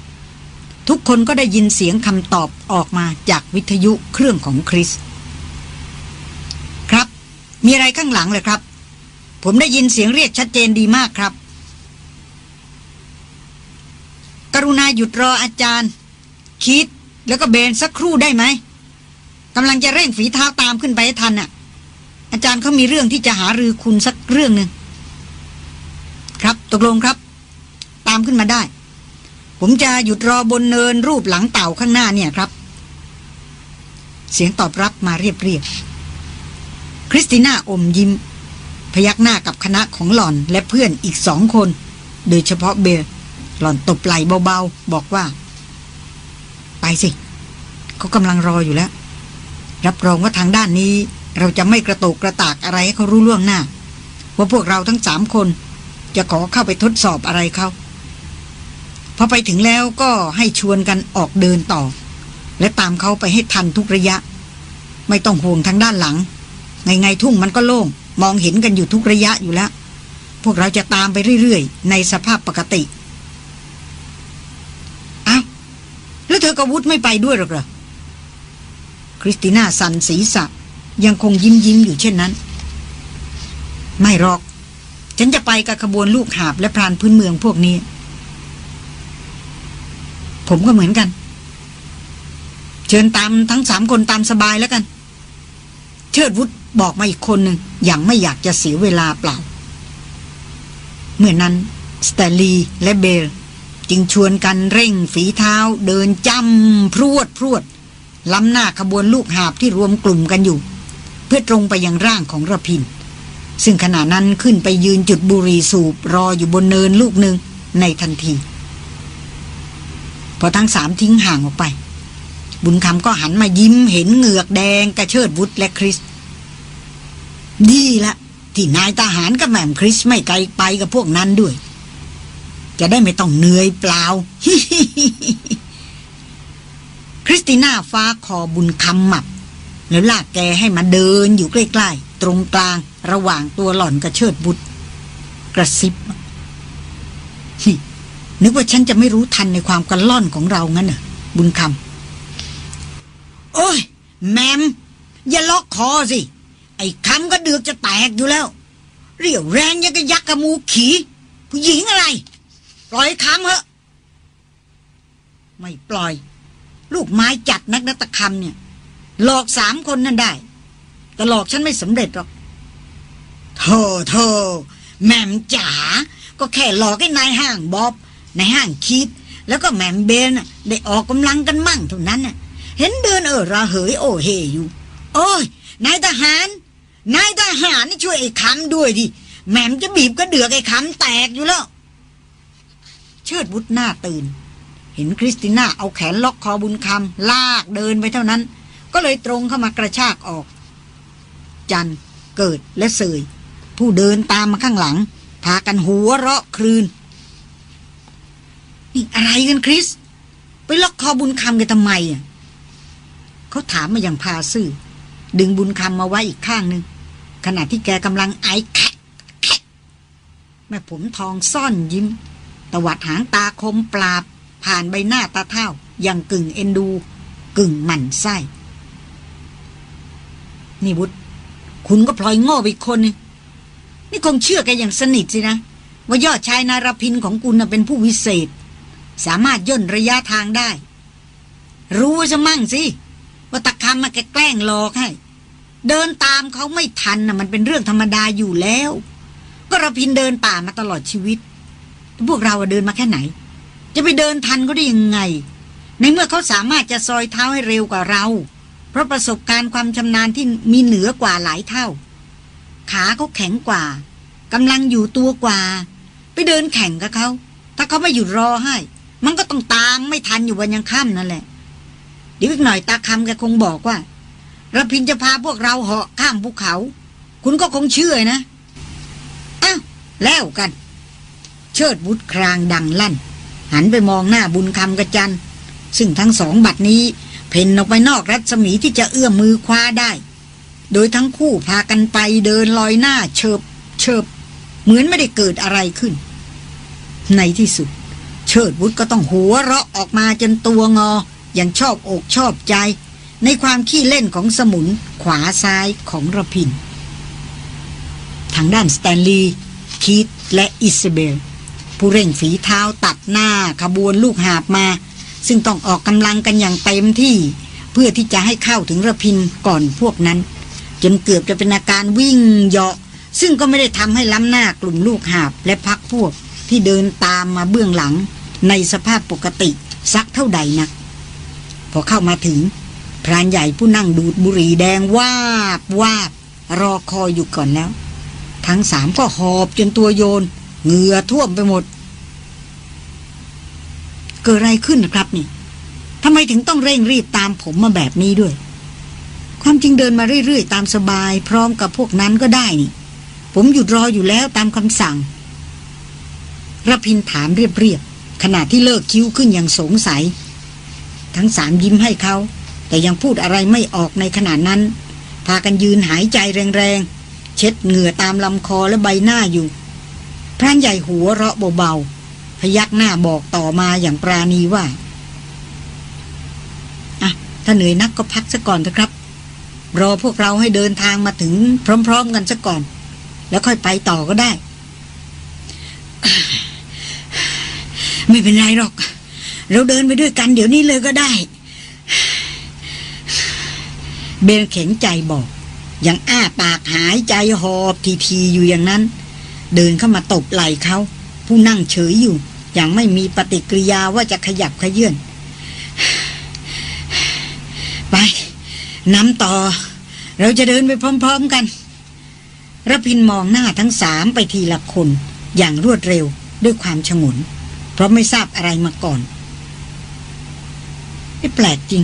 ทุกคนก็ได้ยินเสียงคำตอบออกมาจากวิทยุเครื่องของคริส ครับ มีอะไรข้างหลังเลยครับ ผมได้ยินเสียงเรียกชัดเจนดีมากครับ กรุณาหยุดรออาจารย์ คิดแล้วก็เบนสักครู่ได้ไหมกำลังจะเร่งฝีเท้าตามขึ้นไปให้ทันน่ะ อาจารย์เขามีเรื่องที่จะหารือคุณสักเรื่องหนึ่งครับตกลงครับ ตามขึ้นมาได้ ผมจะหยุดรอบนเนินรูปหลังเต่าข้างหน้าเนี่ยครับ เสียงตอบรับมาเรียบๆคริสติน่าอมยิ้ม พยักหน้ากับคณะของหล่อนและเพื่อนอีกสองคน โดยเฉพาะเบลหล่อนตบไหลเบาๆ บอกว่า ไปสิเขากำลังรออยู่แล้ว รับรองว่าทางด้านนี้ เราจะไม่กระโตกกระตากอะไรให้เขารู้ล่วงหน้า ว่าพวกเราทั้งสามคน จะขอเข้าไปทดสอบอะไรเขาพอไปถึงแล้วก็ให้ชวนกันออกเดินต่อ และตามเขาไปให้ทันทุกระยะ ไม่ต้องห่วงทางด้านหลัง ไงไงทุ่งมันก็โล่ง มองเห็นกันอยู่ทุกระยะอยู่แล้ว พวกเราจะตามไปเรื่อยๆ ในสภาพปกติอ้าวแล้วเธอกับวุฒไม่ไปด้วยหรอกเหรอคริสติน่าสันศีษะยังคงยิ้มยิ้มอยู่เช่นนั้น ไม่หรอก ฉันจะไปกับขบวนลูกหาบและพรานพื้นเมืองพวกนี้ ผมก็เหมือนกัน เชิญตามทั้งสามคนตามสบายแล้วกัน เชิดวุฒ บอกมาอีกคนหนึ่งอย่างไม่อยากจะเสียเวลาเปล่า เมื่อนั้นสแตลีและเบลจึงชวนกันเร่งฝีเท้า เดินจำพรวดพรวดล้ำหน้าขบวนลูกหาบที่รวมกลุ่มกันอยู่ เพื่อตรงไปยังร่างของระพิน ซึ่งขณะนั้นขึ้นไปยืนจุดบุรีสูบรออยู่บนเนินลูกหนึ่งในทันที พอทั้งสามทิ้งห่างออกไป บุญคำก็หันมายิ้มเห็นเหงือกแดงกะเชิดวุฒและคริส ดีละที่นายทหารกับแหม่มคริสไม่ไกลไปกับพวกนั้นด้วย จะได้ไม่ต้องเหนื่อยเปล่า คริสติน่าคว้าคอบุญคำหมับ แล้วลากแกให้มาเดินอยู่ใกล้ ๆ ตรงกลางระหว่างตัวหล่อนกับเชิดบุตร กระซิบนึกว่าฉันจะไม่รู้ทันในความกันล่อนของเรางั้นเหรอบุญคำโอ้ย แมม อย่าล็อกคอสิ ไอ้คำก็เดือกจะแตกอยู่แล้ว เรียวแรงยังกะยักกระมูขี ผู้หญิงอะไร ปล่อยคำเหอะไม่ปล่อย ลูกไม้จัดนักนัตคำเนี่ย หลอกสามคนนั่นได้ แต่หลอกฉันไม่สำเร็จหรอกโธ่โธ่แม่มจ๋าก็แค่หลอกให้นายห้างบอบนายห้างคิด แล้วก็แม่มเบนน่ะได้ออกกำลังกันมั่งเท่านั้นน่ะเห็นเดินเออระเหยโอเฮอยู่ โอ้ยนายทหาร นายทหารนี่ช่วยไอ้คำด้วยดิแหม่มจะบีบกระเดือกไอ้คำแตกอยู่แล้ว เชิดวุฒหน้าตื่น เห็นคริสติน่าเอาแขนล็อกคอบุญคำลากเดินไปเท่านั้น ก็เลยตรงเข้ามากระชากออก จันเกิดและเสย ผู้เดินตามมาข้างหลัง พากันหัวเราะครืนนี่อะไรกันคริส ไปล็อกคอบุญคำกันทำไมอะเขาถามมาอย่างพาซื่อ ดึงบุญคำมาไว้อีกข้างหนึ่งขณะที่แกกำลังไอแคะแคะแม่ผมทองซ่อนยิ้ม ตวัดหางตาคมปราบ ผ่านใบหน้าตาเท่าอย่างกึ่งเอ็นดู กึ่งหมั่นไส้ นี่บุตรคุณก็พลอยโง่ไปอีกคนนึงนี่คงเชื่อแกอย่างสนิทสินะ ว่ายอดชายนารพินของคุณน่ะเป็นผู้วิเศษ สามารถย่นระยะทางได้ รู้จะมั่งสิ ว่าตะคำมาแกแกล้งหลอกให้ เดินตามเขาไม่ทันน่ะมันเป็นเรื่องธรรมดาอยู่แล้ว ก็ระพินเดินป่ามาตลอดชีวิต พวกเราเดินมาแค่ไหน จะไปเดินทันก็ได้ยังไง ในเมื่อเขาสามารถจะซอยเท้าให้เร็วกว่าเรา เพราะประสบการณ์ความชำนาญที่มีเหนือกว่าหลายเท่า ขาเขาแข็งกว่ากำลังอยู่ตัวกว่า ไปเดินแข่งกับเขา ถ้าเขาไม่หยุดรอให้ มันก็ต้องตามไม่ทันอยู่วันยังค่ำนั่นแหละ เดี๋ยวอีกหน่อยตาคำแกคงบอกว่าระพินจะพาพวกเราเหาะข้ามภูเขา คุณก็คงเชื่อนะอ้าวแล้วกัน เชิดบุตรครางดังลั่น หันไปมองหน้าบุญคำกระจัน ซึ่งทั้งสองบัดนี้ เพ่นออกไปนอกรัศมีที่จะเอื้อมมือคว้าได้ โดยทั้งคู่พากันไปเดินลอยหน้าเฉิบเฉิบเหมือนไม่ได้เกิดอะไรขึ้น ในที่สุด เชิดวุฒก็ต้องหัวเราะออกมาจนตัวงอ อย่างชอบอกชอบใจ ในความขี้เล่นของสมุนขวาซ้ายของระพิน ทางด้านสแตนลีย์คีธและอิสเบล ผู้เร่งฝีเท้าตัดหน้าขบวนลูกหาบมา ซึ่งต้องออกกำลังกันอย่างเต็มที่ เพื่อที่จะให้เข้าถึงระพินก่อนพวกนั้น จนเกือบจะเป็นอาการวิ่งเหาะซึ่งก็ไม่ได้ทำให้ล้ำหน้ากลุ่มลูกหาบและพรรคพวกที่เดินตามมาเบื้องหลังในสภาพปกติสักเท่าใดนัก พอเข้ามาถึง พรานใหญ่ผู้นั่งดูดบุหรี่แดงวาบวาบรอคอยอยู่ก่อนแล้ว ทั้งสามก็หอบจนตัวโยน เหงื่อท่วมไปหมด เกิดอะไรขึ้นนะครับนี่ทำไมถึงต้องเร่งรีบตามผมมาแบบนี้ด้วย ความจริงเดินมาเรื่อยๆ ตามสบาย พร้อมกับพวกนั้นก็ได้นี่ ผมหยุดรออยู่แล้วตามคำสั่งรพินถามเรียบๆขณะที่เลิกคิ้วขึ้นอย่างสงสัย ทั้งสามยิ้มให้เขา แต่ยังพูดอะไรไม่ออกในขณะนั้น พากันยืนหายใจแรงๆ เช็ดเหงื่อตามลำคอและใบหน้าอยู่ พรานใหญ่หัวเราะเบาๆ พยักหน้าบอกต่อมาอย่างปราณีว่าอะถ้าเหนื่อยนักก็พักซะก่อนเถอะครับ รอพวกเราให้เดินทางมาถึงพร้อมๆกันซะก่อน แล้วค่อยไปต่อก็ได้ ไม่เป็นไรหรอก เราเดินไปด้วยกันเดี๋ยวนี้เลยก็ได้ เบนเข็นใจบอก ยังอ้าปากหายใจหอบทีๆอยู่อย่างนั้น เดินเข้ามาตบไหล่เขา ผู้นั่งเฉยอยู่ อย่างไม่มีปฏิกิริยาว่าจะขยับขยื่นไปนำต่อ เราจะเดินไปพร้อม ๆกันรพินมองหน้าทั้งสามไปทีละคน อย่างรวดเร็วด้วยความฉงน เพราะไม่ทราบอะไรมาก่อน ไม่แปลกจริง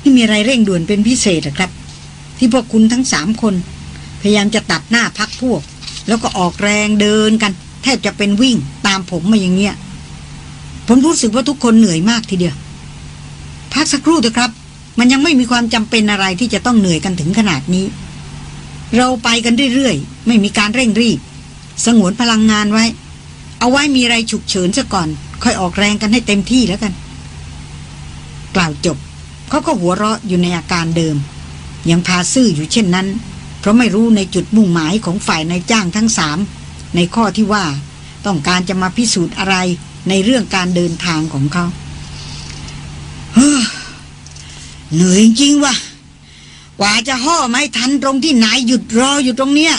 ที่มีอะไรเร่งด่วนเป็นพิเศษหรอครับ ที่พวกคุณทั้งสามคน พยายามจะตัดหน้าพักพวก แล้วก็ออกแรงเดินกัน แทบจะเป็นวิ่งตามผมมาอย่างเงี้ย ผมรู้สึกว่าทุกคนเหนื่อยมากทีเดียว พักสักครู่เถอะครับ มันยังไม่มีความจำเป็นอะไรที่จะต้องเหนื่อยกันถึงขนาดนี้ เราไปกันเรื่อยๆไม่มีการเร่งรีบ สงวนพลังงานไว้ เอาไว้มีอะไรฉุกเฉินซะก่อน ค่อยออกแรงกันให้เต็มที่แล้วกัน กล่าวจบ เขาก็หัวเราะอยู่ในอาการเดิม ยังพาซื่ออยู่เช่นนั้น เพราะไม่รู้ในจุดมุ่งหมายของฝ่ายนายจ้างทั้งสามในข้อที่ว่าต้องการจะมาพิสูจน์อะไรในเรื่องการเดินทางของเขาเหนื่อยจริงวะกว่าจะห่อไม่ทันตรงที่นายหยุดรออยู่ตรงเนี้ย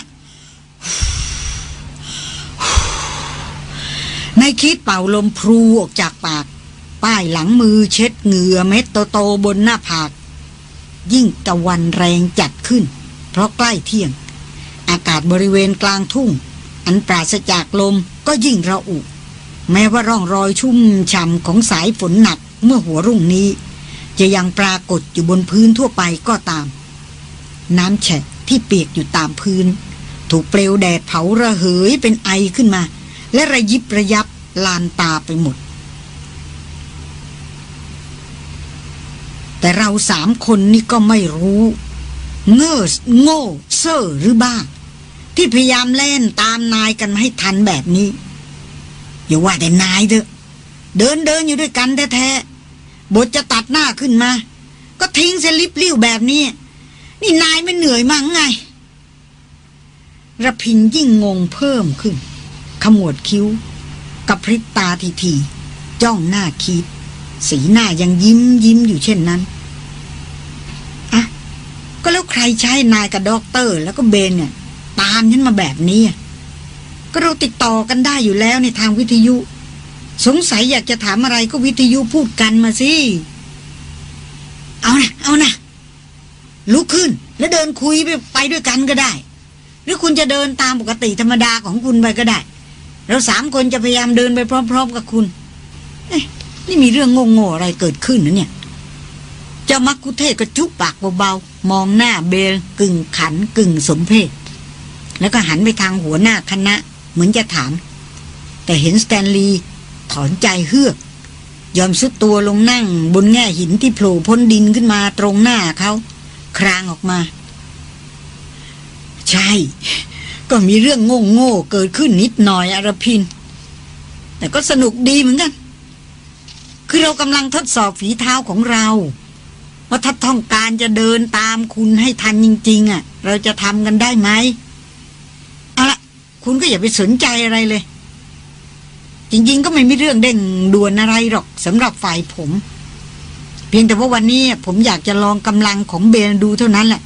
นายคิดเป่าลมพลูออกจากปาก ป้ายหลังมือเช็ดเหงื่อเม็ดโตๆบนหน้าผาก ยิ่งตะวันแรงจัดขึ้น เพราะใกล้เที่ยง อากาศบริเวณกลางทุ่ง อันปราศจากลมก็ยิ่งระอุ แม้ว่าร่องรอยชุ่มฉ่ำของสายฝนหนักเมื่อหัวรุ่งนี้ จะยังปรากฏอยู่บนพื้นทั่วไปก็ตาม น้ำแฉะที่เปียกอยู่ตามพื้น ถูกเปลวแดดเผาระเหยเป็นไอขึ้นมา และระยิบระยับลานตาไปหมด แต่เราสามคนนี่ก็ไม่รู้ เงอโง่เซ่อหรือบ้า ที่พยายามเล่นตามนายกันมาให้ทันแบบนี้ อย่าว่าแต่นายเถอะ เดินเดินอยู่ด้วยกันแท้ๆบทจะตัดหน้าขึ้นมา ก็ทิ้งเสลิปลิ้วแบบนี้ นี่นายไม่เหนื่อยมั้งไงระพินยิ่งงงเพิ่มขึ้น ขมวดคิ้วกับพริบตาทีทีจ้องหน้าคีธ สีหน้ายังยิ้มยิ้มอยู่เช่นนั้น ก็แล้วใครใช้นายกับด็อกเตอร์ แล้วก็เบลเนี่ย ตามฉันมาแบบนี้ก็เราติดต่อกันได้อยู่แล้วในทางวิทยุ สงสัยอยากจะถามอะไรก็วิทยุพูดกันมาสิ เอานะเอานะลุกขึ้น แล้วเดินคุยไปไปด้วยกันก็ได้ หรือคุณจะเดินตามปกติธรรมดาของคุณไปก็ได้ เราสามคนจะพยายามเดินไปพร้อม ๆ กับคุณนี่มีเรื่องงงๆอะไรเกิดขึ้นนะเนี่ย จ้ามักคุเทศก็จุบปากเบาๆ มองหน้าเบลกึ่งขันกึ่งสมเพศ แล้วก็หันไปทางหัวหน้าคณะ เหมือนจะถาม แต่เห็นสแตนลีย์ถอนใจเฮือก ยอมซุดตัวลงนั่งบนแง่หินที่โผล่พ้นดินขึ้นมาตรงหน้าเขา ครางออกมา ใช่ ก็มีเรื่องโง่โง่เกิดขึ้นนิดหน่อยอรพิน แต่ก็สนุกดีเหมือนกัน คือเรากำลังทดสอบฝีเท้าของเรา ว่าถ้าต้องการจะเดินตามคุณให้ทันจริง ๆ อะ เราจะทำกันได้ไหมเอาละคุณก็อย่าไปสนใจอะไรเลย จริง ๆ ก็ไม่มีเรื่องเด่งด่วนอะไรหรอกสำหรับฝ่ายผม เพียงแต่ว่าวันนี้ผมอยากจะลองกำลังของเบนดูเท่านั้นแหละ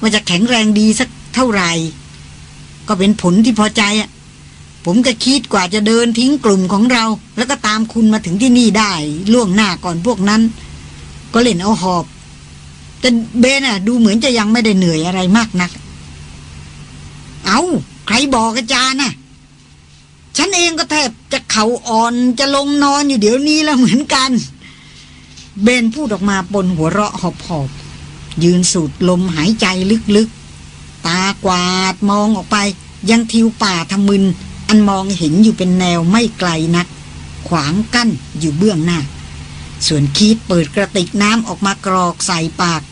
ว่าจะแข็งแรงดีสักเท่าไหร่ก็เป็นผลที่พอใจอะผมก็คิดกว่าจะเดินทิ้งกลุ่มของเรา แล้วก็ตามคุณมาถึงที่นี่ได้ ล่วงหน้าก่อนพวกนั้น ก็เล่นเอาหอบ แต่เบนอะ ดูเหมือนจะยังไม่ได้เหนื่อยอะไรมากนัก เอาใครบอกอาจารย์น่ะ ฉันเองก็แทบจะเข่าอ่อนจะลงนอนอยู่เดี๋ยวนี้แล้วเหมือนกัน เบนพูดออกมาปนหัวเราะหอบหอบยืนสูดลมหายใจลึกๆ ตากวาดมองออกไป ยังทิวป่าทมึน อันมองเห็นอยู่เป็นแนวไม่ไกลนัก ขวางกั้นอยู่เบื้องหน้า ส่วนคีดเปิดกระติกน้ำออกมากรอกใส่ปาก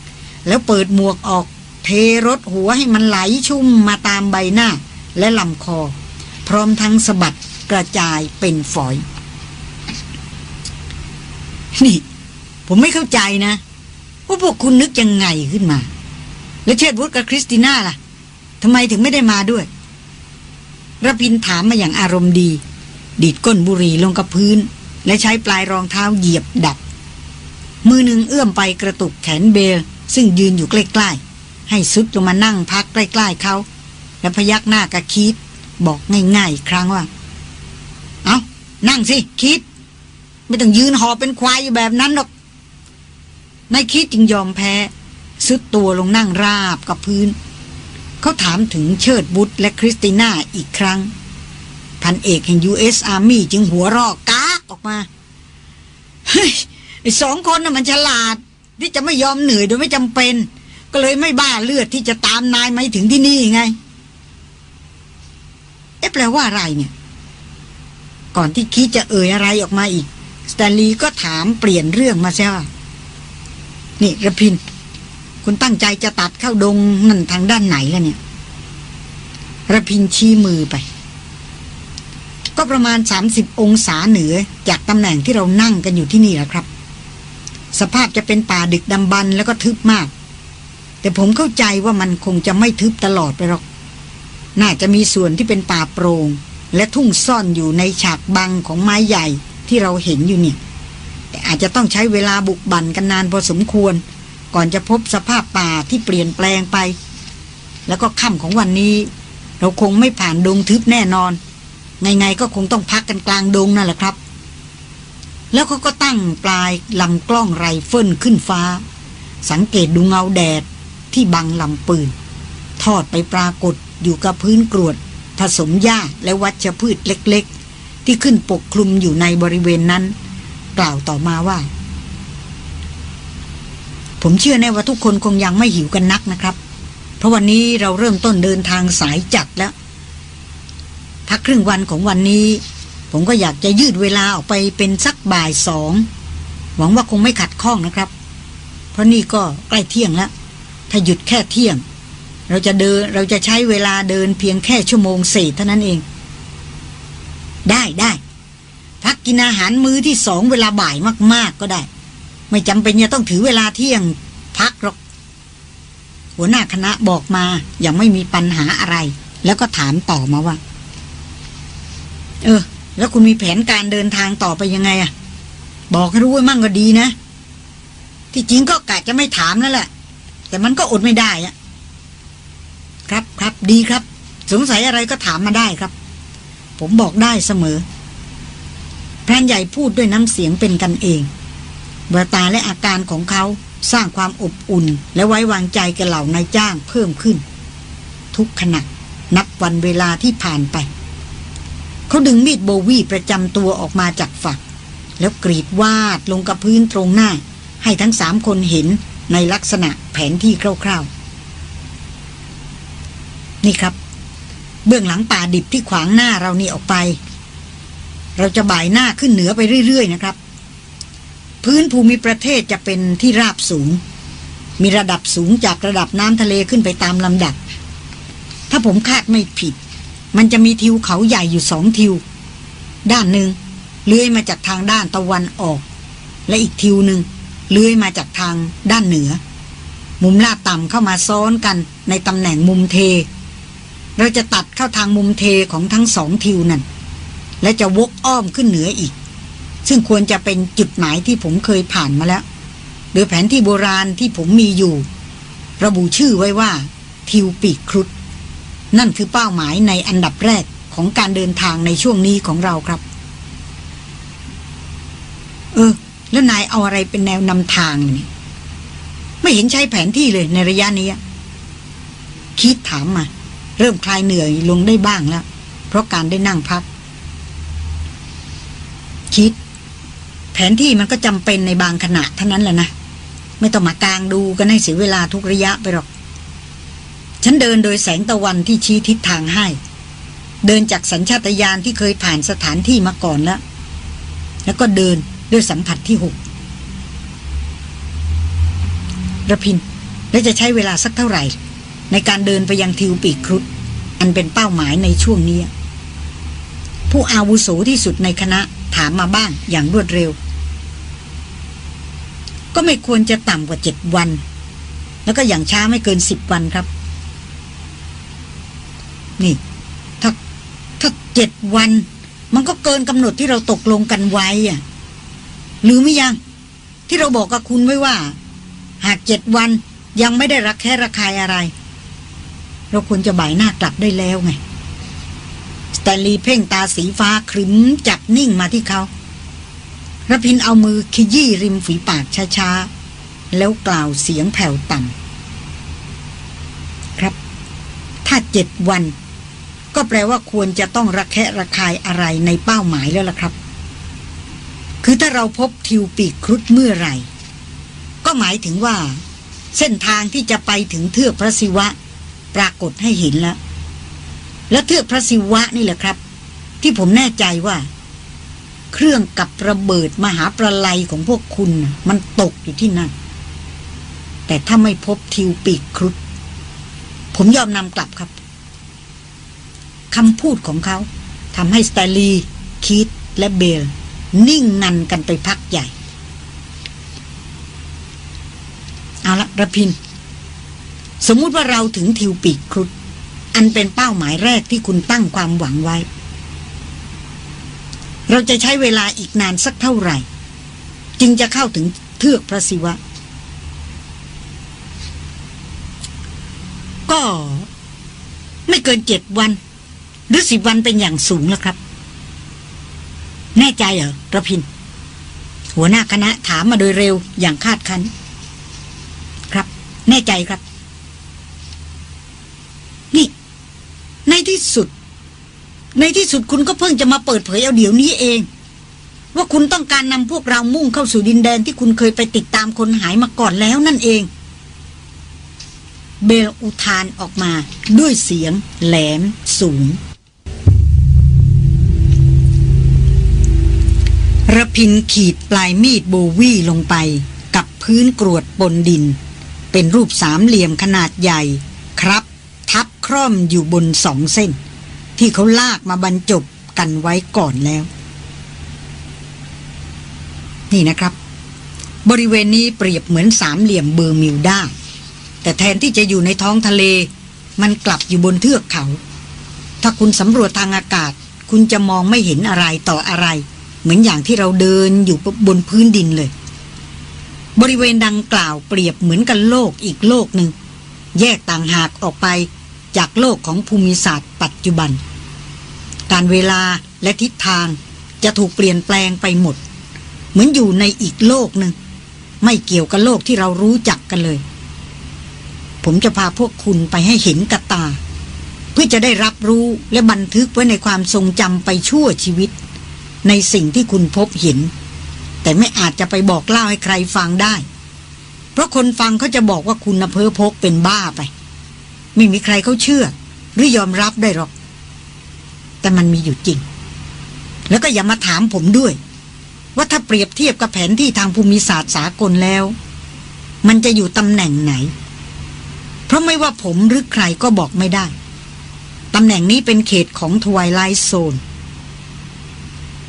แล้วเปิดหมวกออกเทรถหัวให้มันไหลชุ่มมาตามใบหน้าและลำคอ พร้อมทั้งสะบัดกระจายเป็นฝอย นี่ ผมไม่เข้าใจนะ ว่าพวกคุณนึกยังไงขึ้นมา แล้วเชิดวุฒกับคริสติน่าล่ะทำไมถึงไม่ได้มาด้วยระพินถามมาอย่างอารมณ์ดี ดีดก้นบุหรี่ลงกับพื้น และใช้ปลายรองเท้าเหยียบดับ มือหนึ่งเอื้อมไปกระตุกแขนเบล ซึ่งยืนอยู่ใกล้ๆ ให้ซุดลงมานั่งพักใกล้ๆเขา และพยักหน้ากระคิดบอกง่ายๆครั้งว่า เอานั่งสิคิด ไม่ต้องยืนหอเป็นควายอยู่แบบนั้นหรอกนายคิดจึงยอมแพ้ซุดตัวลงนั่งราบกับพื้น เขาถามถึงเชิดบุตรและคริสติน่าอีกครั้ง พันเอกแห่ง U.S. Army จึงหัวรอกก้าออกมา เฮ้ย ไอสองคนน่ะมันฉลาด ที่จะไม่ยอมเหนื่อยโดยไม่จำเป็น ก็เลยไม่บ้าเลือดที่จะตามนายมาถึงที่นี่ไง เอ๊ะแปลว่าอะไรเนี่ย ก่อนที่คิดจะเอ่ยอะไรออกมาอีกสแตนลีย์ก็ถามเปลี่ยนเรื่องมาใช่ไหมนี่ระพิน คุณตั้งใจจะตัดเข้าดงนั่นทางด้านไหนล่ะเนี่ยระพินชี้มือไป ก็ประมาณ 30 องศาเหนือจากตำแหน่งที่เรานั่งกันอยู่ที่นี่แหละครับ สภาพจะเป็นป่าดึกดำบรรแล้วก็ทึบมาก แต่ผมเข้าใจว่ามันคงจะไม่ทึบตลอดไปหรอก น่าจะมีส่วนที่เป็นป่าโปรง่งและทุ่งซ่อนอยู่ในฉากบังของไม้ใหญ่ที่เราเห็นอยู่เนี่ย แต่อาจจะต้องใช้เวลาบุกบั่นกันนานพอสมควร ก่อนจะพบสภาพป่าที่เปลี่ยนแปลงไป แล้วก็ค่ำของวันนี้ เราคงไม่ผ่านดงทึบแน่นอน ไงๆก็คงต้องพักกันกลางดงนั่นแหละครับ แล้วเขาก็ตั้งปลายลำกล้องไรเฟิลขึ้นฟ้า สังเกตดูเงาแดดที่บังลำปืน ทอดไปปรากฏอยู่กับพื้นกรวด ผสมหญ้าและวัชพืชเล็กๆ ที่ขึ้นปกคลุมอยู่ในบริเวณนั้น กล่าวต่อมาว่า ผมเชื่อแน่ว่าทุกคนคงยังไม่หิวกันนักนะครับ เพราะวันนี้เราเริ่มต้นเดินทางสายจัดแล้วพักครึ่งวันของวันนี้ ผมก็อยากจะยืดเวลาออกไปเป็นสักบ่ายสอง หวังว่าคงไม่ขัดข้องนะครับ เพราะนี่ก็ใกล้เที่ยงแล้ว ถ้าหยุดแค่เที่ยง เราจะเดินเราจะใช้เวลาเดินเพียงแค่ชั่วโมงเศษเท่านั้นเอง ได้ได้พักกินอาหารมื้อที่สองเวลาบ่ายมาก ๆก็ได้ ไม่จำเป็นจะต้องถือเวลาเที่ยงพักหรอกหัวหน้าคณะบอกมาอย่างไม่มีปัญหาอะไร แล้วก็ถามต่อมาว่า เออ แล้วคุณมีแผนการเดินทางต่อไปยังไงอะบอกให้รู้ไว้มั่งก็ดีนะ ที่จริงก็กะจะไม่ถามนั่นแหละ แต่มันก็อดไม่ได้อะครับครับดีครับ สงสัยอะไรก็ถามมาได้ครับ ผมบอกได้เสมอพรานใหญ่พูดด้วยน้ำเสียงเป็นกันเองแววตาและอาการของเขาสร้างความอบอุ่น และไว้วางใจแก่เหล่านายจ้างเพิ่มขึ้น ทุกขณะนับวันเวลาที่ผ่านไป เขาดึงมีดโบวีประจำตัวออกมาจากฝัก แล้วกรีดวาดลงกับพื้นตรงหน้า ให้ทั้งสามคนเห็นในลักษณะแผนที่คร่าวๆ นี่ครับ เบื้องหลังป่าดิบที่ขวางหน้าเรานี่ออกไป เราจะบ่ายหน้าขึ้นเหนือไปเรื่อย ๆ นะครับ พื้นภูมิประเทศจะเป็นที่ราบสูง มีระดับสูงจากระดับน้ำทะเลขึ้นไปตามลำดับ ถ้าผมคาดไม่ผิด มันจะมีทิวเขาใหญ่อยู่สองทิว ด้านหนึ่งเลื้อยมาจากทางด้านตะวันออก และอีกทิวหนึ่งเลื้อยมาจากทางด้านเหนือ มุมลาดต่ำเข้ามาซ้อนกันในตำแหน่งมุมเท เราจะตัดเข้าทางมุมเทของทั้งสองทิวนั่น และจะวกอ้อมขึ้นเหนืออีก ซึ่งควรจะเป็นจุดหมายที่ผมเคยผ่านมาแล้ว โดยแผนที่โบราณที่ผมมีอยู่ ระบุชื่อไว้ว่า ทิวปีกครุฑ นั่นคือเป้าหมายในอันดับแรกของการเดินทางในช่วงนี้ของเราครับ เออ แล้วนายเอาอะไรเป็นแนวนำทางนี่ไม่เห็นใช้แผนที่เลยในระยะนี้คิดถามมา เริ่มคลายเหนื่อยลงได้บ้างแล้ว เพราะการได้นั่งพัก คิด แผนที่มันก็จำเป็นในบางขณะเท่านั้นแหละนะ ไม่ต้องมากางดูกันให้เสียเวลาทุกระยะไปหรอก ฉันเดินโดยแสงตะวันที่ชี้ทิศทางให้ เดินจากสัญชาตญาณที่เคยผ่านสถานที่มาก่อนแล้ว แล้วก็เดินด้วยสัมผัสที่หกระพิน และจะใช้เวลาสักเท่าไหร่ ในการเดินไปยังทิวปีกครุฑอันเป็นเป้าหมายในช่วงนี้ ผู้อาวุโสที่สุดในคณะถามมาบ้างอย่างรวดเร็ว ก็ไม่ควรจะต่ำกว่าเจ็ดวัน แล้วก็อย่างช้าไม่เกินสิบวันครับ นี่ ถ้าถ้าเจ็ดวัน มันก็เกินกำหนดที่เราตกลงกันไว้อะหรือไม่ยัง ที่เราบอกกับคุณไว้ว่า หากเจ็ดวันยังไม่ได้รักแค่ระคายอะไร เราควรจะบ่ายหน้ากลับได้แล้วไงสแตนลีเพ่งตาสีฟ้าครึมจับนิ่งมาที่เขาระพินเอามือขยี้ริมฝีปากช้าๆ แล้วกล่าวเสียงแผ่วต่ำครับ ถ้าเจ็ดวัน ก็แปลว่าควรจะต้องระแคะระคายอะไรในเป้าหมายแล้วล่ะครับ คือถ้าเราพบทิวปีกครุฑเมื่อไหร่ ก็หมายถึงว่า เส้นทางที่จะไปถึงเทือกพระศิวะ ปรากฏให้เห็นแล้ว และเทือกพระศิวะนี่แหละครับ ที่ผมแน่ใจว่า เครื่องกับระเบิดมหาประไลของพวกคุณมันตกอยู่ที่นั่น แต่ถ้าไม่พบทิวปีกครุฑผมยอมนำกลับครับ คำพูดของเขาทำให้สแตลีคีตและเบล นิ่งงันกันไปพักใหญ่ เอาละระพิน สมมุติว่าเราถึงทิวปีกครุฑอันเป็นเป้าหมายแรกที่คุณตั้งความหวังไว้ เราจะใช้เวลาอีกนานสักเท่าไหร่ จึงจะเข้าถึงเทือกพระศิวะ ก็ไม่เกินเจ็ดวัน หรือสิบวันเป็นอย่างสูงแล้วครับ แน่ใจเหรอระพิน หัวหน้าคณะถามมาโดยเร็วอย่างคาดคันครับ แน่ใจครับ นี่ ในที่สุด ในที่สุดคุณก็เพิ่งจะมาเปิดเผยเอาเดี๋ยวนี้เอง ว่าคุณต้องการนำพวกเรามุ่งเข้าสู่ดินแดนที่คุณเคยไปติดตามคนหายมาก่อนแล้วนั่นเองเบลอุทานออกมาด้วยเสียงแหลมสูง ระพินขีดปลายมีดโบวี่ลงไป กับพื้นกรวดบนดิน เป็นรูปสามเหลี่ยมขนาดใหญ่ ครับ ทับคร่อมอยู่บนสองเส้น ที่เขาลากมาบรรจบกันไว้ก่อนแล้ว นี่นะครับ บริเวณนี้เปรียบเหมือนสามเหลี่ยมเบอร์มิวดาแต่แทนที่จะอยู่ในท้องทะเล มันกลับอยู่บนเทือกเขา ถ้าคุณสำรวจทางอากาศ คุณจะมองไม่เห็นอะไรต่ออะไร เหมือนอย่างที่เราเดินอยู่บนพื้นดินเลย บริเวณดังกล่าวเปรียบเหมือนกับโลกอีกโลกหนึ่ง แยกต่างหากออกไปจากโลกของภูมิศาสตร์ปัจจุบัน การเวลาและทิศทางจะถูกเปลี่ยนแปลงไปหมด เหมือนอยู่ในอีกโลกหนึ่ง ไม่เกี่ยวกับโลกที่เรารู้จักกันเลย ผมจะพาพวกคุณไปให้เห็นกับตา เพื่อจะได้รับรู้และบันทึกไว้ในความทรงจำไปชั่วชีวิต ในสิ่งที่คุณพบเห็น แต่ไม่อาจจะไปบอกเล่าให้ใครฟังได้ เพราะคนฟังเขาจะบอกว่าคุณเพ้อพกเป็นบ้าไป ไม่มีใครเขาเชื่อ หรือยอมรับได้หรอก แต่มันมีอยู่จริง แล้วก็อย่ามาถามผมด้วย ว่าถ้าเปรียบเทียบกับแผนที่ทางภูมิศาสตร์สากลแล้ว มันจะอยู่ตำแหน่งไหน เพราะไม่ว่าผมหรือใครก็บอกไม่ได้ตำแหน่งนี้เป็นเขตของทวายไลโซน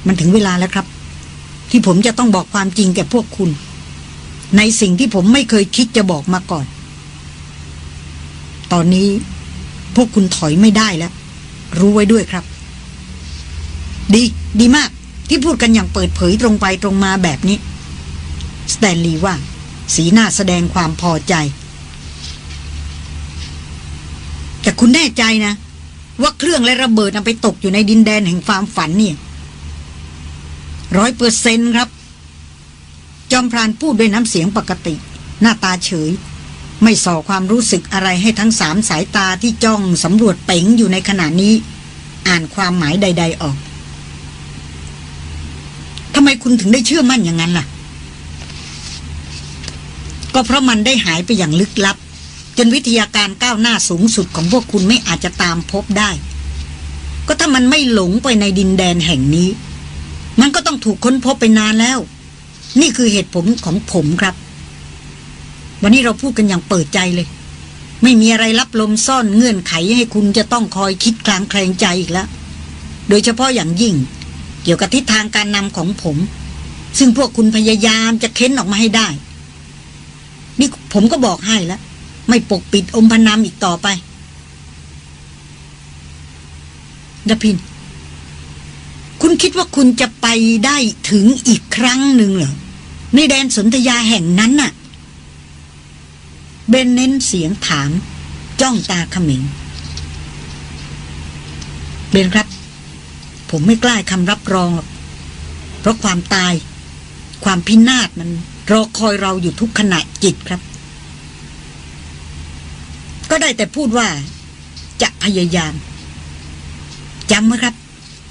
มันถึงเวลาแล้วครับ ที่ผมจะต้องบอกความจริงแก่พวกคุณ ในสิ่งที่ผมไม่เคยคิดจะบอกมาก่อน ตอนนี้พวกคุณถอยไม่ได้แล้ว รู้ไว้ด้วยครับ ดี ดีมากที่พูดกันอย่างเปิดเผยตรงไปตรงมาแบบนี้ สแตนลีย์ว่า สีหน้าแสดงความพอใจ แต่คุณแน่ใจนะ ว่าเครื่องและระเบิดนำไปตกอยู่ในดินแดนแห่งความฝันเนี่ย ร้อยเปอร์เซนครับ จอมพรานพูดด้วยน้ำเสียงปกติ หน้าตาเฉย ไม่ส่อความรู้สึกอะไรให้ทั้งสามสายตาที่จ้องสำรวจเป๋งอยู่ในขณะนี้ อ่านความหมายใด ๆออกทำไมคุณถึงได้เชื่อมั่นอย่างนั้นล่ะ ก็เพราะมันได้หายไปอย่างลึกลับ จนวิทยาการก้าวหน้าสูงสุดของพวกคุณไม่อาจจะตามพบได้ ก็ถ้ามันไม่หลงไปในดินแดนแห่งนี้ มันก็ต้องถูกค้นพบไปนานแล้ว นี่คือเหตุผลของผมครับ วันนี้เราพูดกันอย่างเปิดใจเลย ไม่มีอะไรรับลมซ่อนเงื่อนไขให้คุณจะต้องคอยคิดคลางแคลงใจอีกแล้ว โดยเฉพาะอย่างยิ่ง เกี่ยวกับทิศทางการนำของผม ซึ่งพวกคุณพยายามจะเค้นออกมาให้ได้ นี่ผมก็บอกให้แล้ว ไม่ปกปิดอมพนามอีกต่อไปดพิน คุณคิดว่าคุณจะไปได้ถึงอีกครั้งหนึ่งเหรอในแดนสนธยาแห่งนั้นน่ะ เบนเน้นเสียงถาม จ้องตาขมิงเบนครับ ผมไม่กล้าคำรับรองหรอกเพราะความตาย ความพินาศมันรอคอยเราอยู่ทุกขณะจิตครับ ก็ได้แต่พูดว่า จะพยายามจำไว้ครับ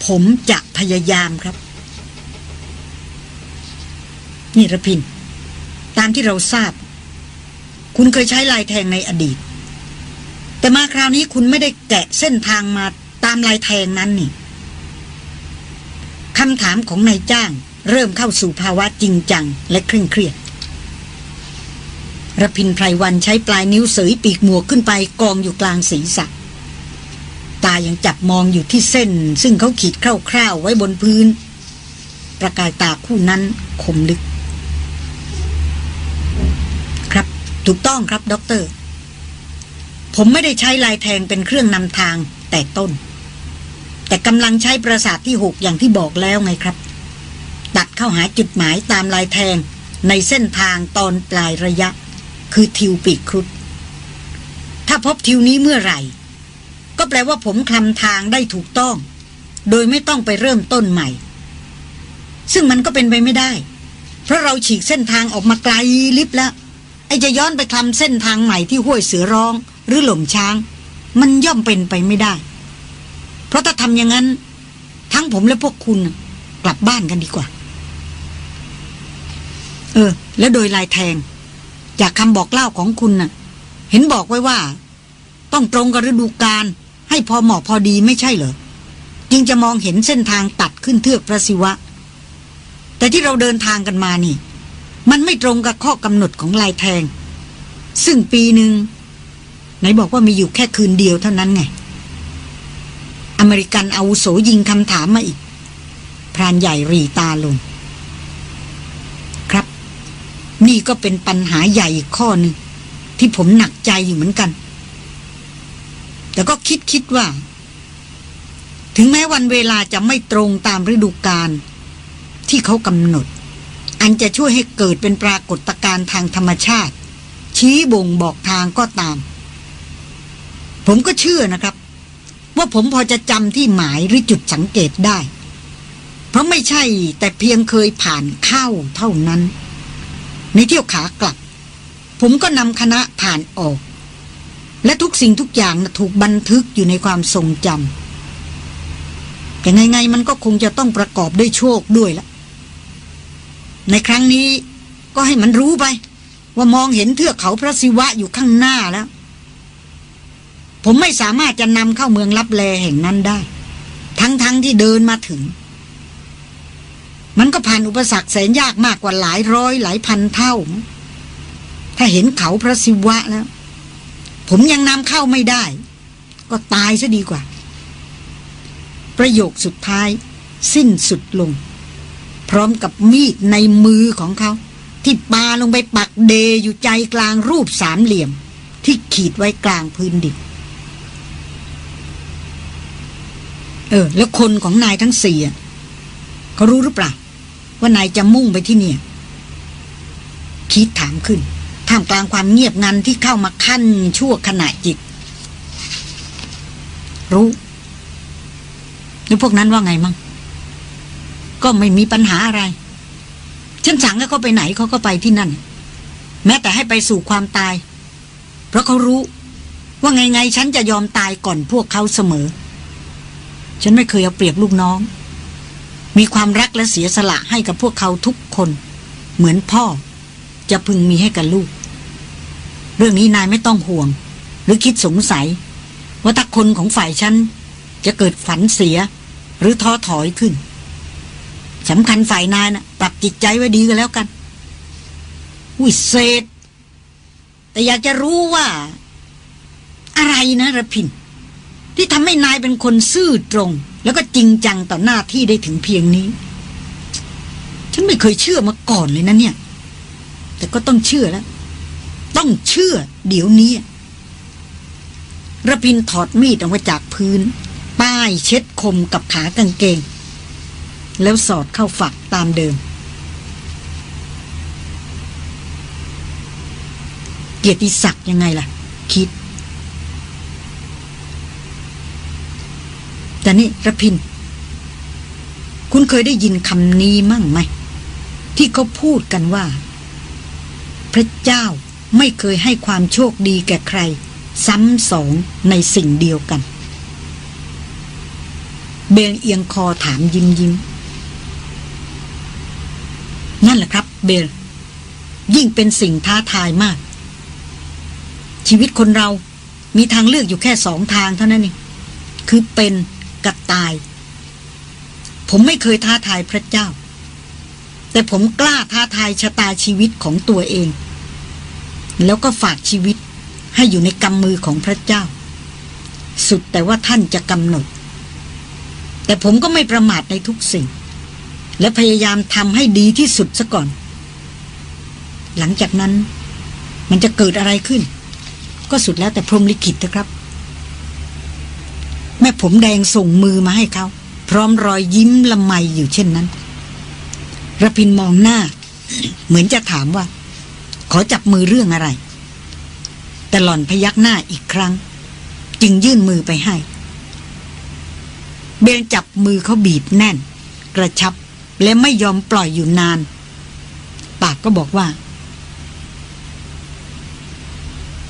ผมจะพยายามครับ นี่ระพิน ตามที่เราทราบ คุณเคยใช้ลายแทงในอดีต แต่มาคราวนี้คุณไม่ได้แกะเส้นทางมาตามลายแทงนั้นนี่คำถามของนายจ้าง เริ่มเข้าสู่ภาวะจริงจัง และเคร่งเครียดรพินทร์ ไพรวัลย์ใช้ปลายนิ้วเสยปีกหมวกขึ้นไปกองอยู่กลางศีรษะ ตายังจับมองอยู่ที่เส้น ซึ่งเขาขีดคร่าวๆไว้บนพื้น ประกายตาคู่นั้นคมลึก ครับ ถูกต้องครับด็อกเตอร์ ผมไม่ได้ใช้ลายแทงเป็นเครื่องนำทางแต่ต้น แต่กำลังใช้ประสาทที่หกอย่างที่บอกแล้วไงครับตัดเข้าหาจุดหมายตามลายแทงในเส้นทางตอนปลายระยะ คือทิวปีกครุฑถ้าพบทิวนี้เมื่อไหร่ แปลว่าผมคลำทางได้ถูกต้อง โดยไม่ต้องไปเริ่มต้นใหม่ ซึ่งมันก็เป็นไปไม่ได้ เพราะเราฉีกเส้นทางออกมาไกลลิบแล้ว ไอจะย้อนไปคลำเส้นทางใหม่ที่ห้วยเสือร้อง หรือหล่มช้าง มันย่อมเป็นไปไม่ได้ เพราะถ้าทำอย่างนั้น ทั้งผมและพวกคุณกลับบ้านกันดีกว่า เออ แล้วโดยลายแทง จากคำบอกเล่าของคุณน่ะ เห็นบอกไว้ว่า ต้องตรงกับฤดูกาล ให้พอเหมาะพอดีไม่ใช่เหรอจึงจะมองเห็นเส้นทางตัดขึ้นเทือกพระศิวะ แต่ที่เราเดินทางกันมานี่ มันไม่ตรงกับข้อกำหนดของลายแทง ซึ่งปีหนึ่งไหนบอกว่ามีอยู่แค่คืนเดียวเท่านั้นไง อเมริกันเอาโสยิงคำถามมาอีก พรานใหญ่รีตาลง ครับ นี่ก็เป็นปัญหาใหญ่ข้อหนึ่งที่ผมหนักใจอยู่เหมือนกัน แต่ก็คิดคิดว่า ถึงแม้วันเวลาจะไม่ตรงตามฤดูกาลที่เขากำหนด อันจะช่วยให้เกิดเป็นปรากฏการณ์ทางธรรมชาติ ชี้บ่งบอกทางก็ตาม ผมก็เชื่อนะครับ ว่าผมพอจะจำที่หมายหรือจุดสังเกตได้ เพราะไม่ใช่แต่เพียงเคยผ่านเข้าเท่านั้น ในเที่ยวขากลับ ผมก็นำคณะผ่านออก และทุกสิ่งทุกอย่างนะถูกบันทึกอยู่ในความทรงจำแต่ไงๆมันก็คงจะต้องประกอบด้วยโชคด้วยละในครั้งนี้ก็ให้มันรู้ไป ว่ามองเห็นเทือกเขาพระศิวะอยู่ข้างหน้าแล้วผมไม่สามารถจะนำเข้าเมืองลับแลแห่งนั้นได้ ทั้งๆทที่เดินมาถึง มันก็ผ่านอุปสรรคแสนยากมากกว่าหลายร้อยหลายพันเท่า ถ้าเห็นเขาพระศิวะแล้ว ผมยังนำเข้าไม่ได้ ก็ตายซะดีกว่า ประโยคสุดท้าย สิ้นสุดลง พร้อมกับมีดในมือของเขา ที่ปาลงไปปักเดอยู่ใจกลางรูปสามเหลี่ยม ที่ขีดไว้กลางพื้นดินเออ แล้วคนของนายทั้งสี่อะเขารู้หรือเปล่า ว่านายจะมุ่งไปที่เนี่ย คิดถามขึ้น ท่ามกลางความเงียบงันที่เข้ามาขั้นชั่วขณะจิต รู้แล้วพวกนั้นว่าไงมั่งก็ไม่มีปัญหาอะไร ฉันสั่งให้เขาไปไหนเขาก็ไปที่นั่น แม้แต่ให้ไปสู่ความตาย เพราะเขารู้ ว่าไงไงฉันจะยอมตายก่อนพวกเขาเสมอ ฉันไม่เคยเอาเปรียบลูกน้อง มีความรักและเสียสละให้กับพวกเขาทุกคน เหมือนพ่อ จะพึงมีให้กับลูก เรื่องนี้นายไม่ต้องห่วง หรือคิดสงสัย ว่าถ้าคนของฝ่ายฉัน จะเกิดฝันเสีย หรือท้อถอยขึ้นสำคัญฝ่ายนายนะปรับจิตใจไว้ดีกันแล้วกันวิเศษ แต่อยากจะรู้ว่า อะไรนะระพิน ที่ทำให้นายเป็นคนซื่อตรง แล้วก็จริงจังต่อหน้าที่ได้ถึงเพียงนี้ ฉันไม่เคยเชื่อมาก่อนเลยนะเนี่ย แต่ก็ต้องเชื่อแล้ว ต้องเชื่อ เดี๋ยวนี้ระพินถอดมีดออกมาจากพื้น ป้ายเช็ดคมกับขากางเกง แล้วสอดเข้าฝักตามเดิม เกียรติศักดิ์ยังไงล่ะ คิด แต่นี่ระพิน คุณเคยได้ยินคำนี้มั่งไหม ที่เขาพูดกันว่า พระเจ้าไม่เคยให้ความโชคดีแก่ใคร ซ้ำสองในสิ่งเดียวกัน เบลเอียงคอถามยิ้มยิ้มนั่นแหละครับเบล ยิ่งเป็นสิ่งท้าทายมาก ชีวิตคนเรามีทางเลือกอยู่แค่สองทางเท่านั้นเองคือเป็นกับตาย ผมไม่เคยท้าทายพระเจ้า แต่ผมกล้าท้าทายชะตาชีวิตของตัวเอง แล้วก็ฝากชีวิตให้อยู่ในกำมือของพระเจ้า สุดแต่ว่าท่านจะกำหนด แต่ผมก็ไม่ประมาทในทุกสิ่ง และพยายามทำให้ดีที่สุดซะก่อน หลังจากนั้น มันจะเกิดอะไรขึ้น ก็สุดแล้วแต่พรหมลิขิตนะครับ แม่ผมแดงส่งมือมาให้เขา พร้อมรอยยิ้มละไมอยู่เช่นนั้นระพินมองหน้า เหมือนจะถามว่า อจับมือเรื่องอะไร แต่หล่อนพยักหน้าอีกครั้ง จึงยื่นมือไปให้ เบลจับมือเขาบีบแน่น กระชับและไม่ยอมปล่อยอยู่นาน ปากก็บอกว่า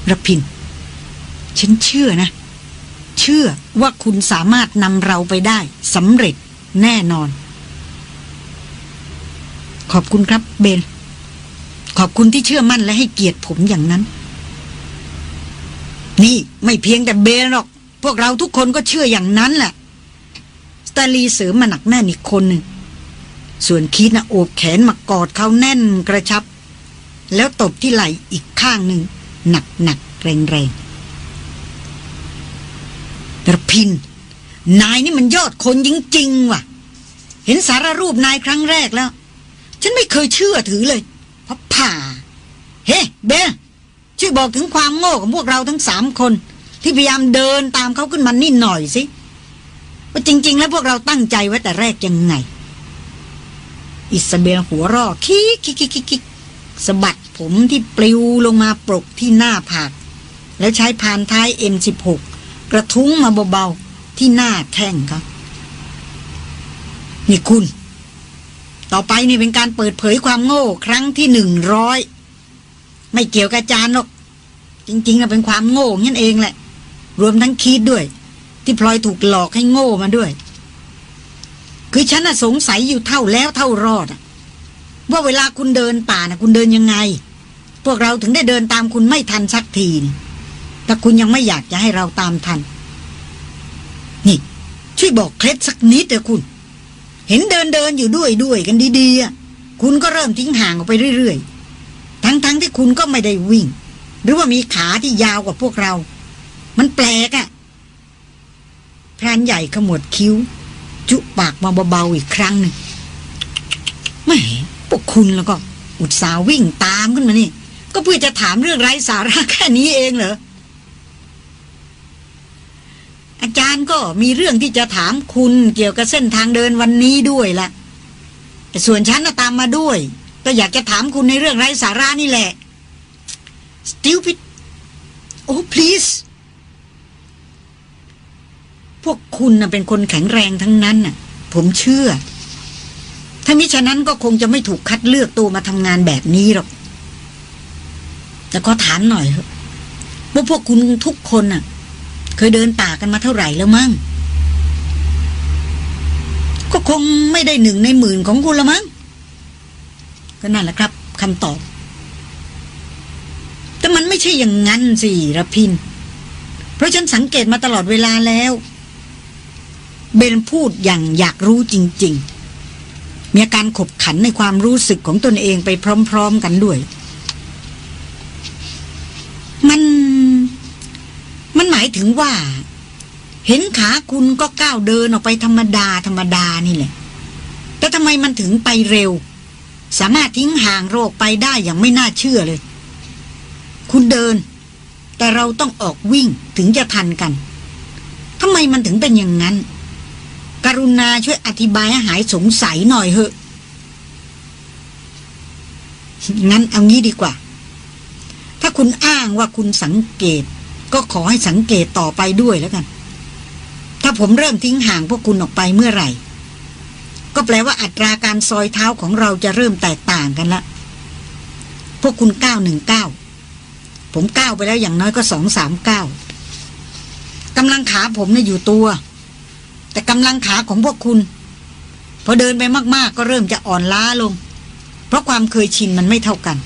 ระพิน ฉันเชื่อนะ เชื่อว่าคุณสามารถนำเราไปได้สำเร็จแน่นอน ขอบคุณครับเบน ขอบคุณที่เชื่อมั่นและให้เกียรติผมอย่างนั้น นี่ไม่เพียงแต่เบนหรอก พวกเราทุกคนก็เชื่ออย่างนั้นแหละสตาลีเสริมมาหนักแน่นอีกคนหนึ่ง ส่วนคีดนะโอบแขนมากอดเขาแน่นกระชับ แล้วตบที่ไหล่อีกข้างหนึ่ง หนักหนักแรงแรงระพิน นายนี่มันยอดคนจริง ๆ ว่ะ เห็นสารรูปนายครั้งแรกแล้ว ฉันไม่เคยเชื่อถือเลย ผ่า เฮ้เบลช่วยบอกถึงความโง่ของพวกเราทั้งสามคน ที่พยายามเดินตามเขาขึ้นมานี่หน่อยสิว่าจริง ๆ แล้วพวกเราตั้งใจไว้แต่แรกยังไง อิสเบลหัวเราะคิกคิกคิกคิกสะบัดผมที่ปลิวลงมาปรกที่หน้าผาก แล้วใช้พานท้าย M16 กระทุ้งมาเบาๆที่หน้าแข้งครับนี่คุณ ต่อไปนี่เป็นการเปิดเผยความโง่ครั้งที่หนึ่งร้อยไม่เกี่ยวกับจารย์หรอก จริงๆนะเป็นความโง่นั่นเองแหละ รวมทั้งคิดด้วย ที่พลอยถูกหลอกให้โง่มาด้วย คือฉันน่ะสงสัยอยู่เท่าแล้วเท่ารอดว่าเวลาคุณเดินป่านะคุณเดินยังไง พวกเราถึงได้เดินตามคุณไม่ทันสักทีนแต่คุณยังไม่อยากจะให้เราตามทัน นี่ ช่วยบอกเคล็ดสักนิดเถอะคุณ เห็นเดินเดินอยู่ด้วยด้วยกันดีๆคุณก็เริ่มทิ้งห่างออกไปเรื่อยๆ ทั้งๆทที่คุณก็ไม่ได้วิ่ง หรือว่ามีขาที่ยาวกว่าพวกเรา มันแปลกอะพรานใหญ่ขมวดคิ้ว จุปากมาเบาๆอีกครั้งหนึ่งไม่พวกคุณแล้วก็อุตส่าห์วิ่งตามขึ้นมานี่ ก็เพื่อจะถามเรื่องไร้สาระแค่นี้เองเหรอ อาจารย์ก็มีเรื่องที่จะถามคุณเกี่ยวกับเส้นทางเดินวันนี้ด้วยละแต่ส่วนฉันน่ะตามมาด้วย ก็อยากจะถามคุณในเรื่องไร้สาระนี่แหละ stupid oh please พวกคุณน่ะเป็นคนแข็งแรงทั้งนั้นน่ะ ผมเชื่อ ถ้ามิฉะนั้นก็คงจะไม่ถูกคัดเลือกตัวมาทำงานแบบนี้หรอกแต่ก็ถามหน่อยเถอะว่าพวกคุณทุกคนน่ะ เคยเดินป่ากันมาเท่าไหร่แล้วมั้งก็คงไม่ได้หนึ่งในหมื่นของคุณละมั้งก็นั่นแหละครับคำตอบ แต่มันไม่ใช่อย่างนั้นสิระพิน เพราะฉันสังเกตมาตลอดเวลาแล้ว เบนพูดอย่างอยากรู้จริง ๆ มีอาการขบขันในความรู้สึกของตนเองไปพร้อม ๆ กันด้วย มัน มันหมายถึงว่า เห็นขาคุณก็ก้าวเดินออกไปธรรมดาธรรมดานี่แหละ แต่ทำไมมันถึงไปเร็ว สามารถทิ้งห่างโรคไปได้อย่างไม่น่าเชื่อเลย คุณเดิน แต่เราต้องออกวิ่งถึงจะทันกันทำไมมันถึงเป็นอย่างนั้น กรุณาช่วยอธิบายให้หายสงสัยหน่อยเถอะ งั้นเอางี้ดีกว่า ถ้าคุณอ้างว่าคุณสังเกต ก็ขอให้สังเกตต่อไปด้วยแล้วกัน ถ้าผมเริ่มทิ้งห่างพวกคุณออกไปเมื่อไหร่ ก็แปลว่าอัตราการซอยเท้าของเราจะเริ่มแตกต่างกันละ พวกคุณก้าหนึ่งก้าผมก้าวไปแล้วอย่างน้อยก็สองสามก้าวกำลังขาผมเนี่ยอยู่ตัว แต่กำลังขาของพวกคุณ พอเดินไปมาก ๆ ก็เริ่มจะอ่อนล้าลง เพราะความเคยชินมันไม่เท่ากัน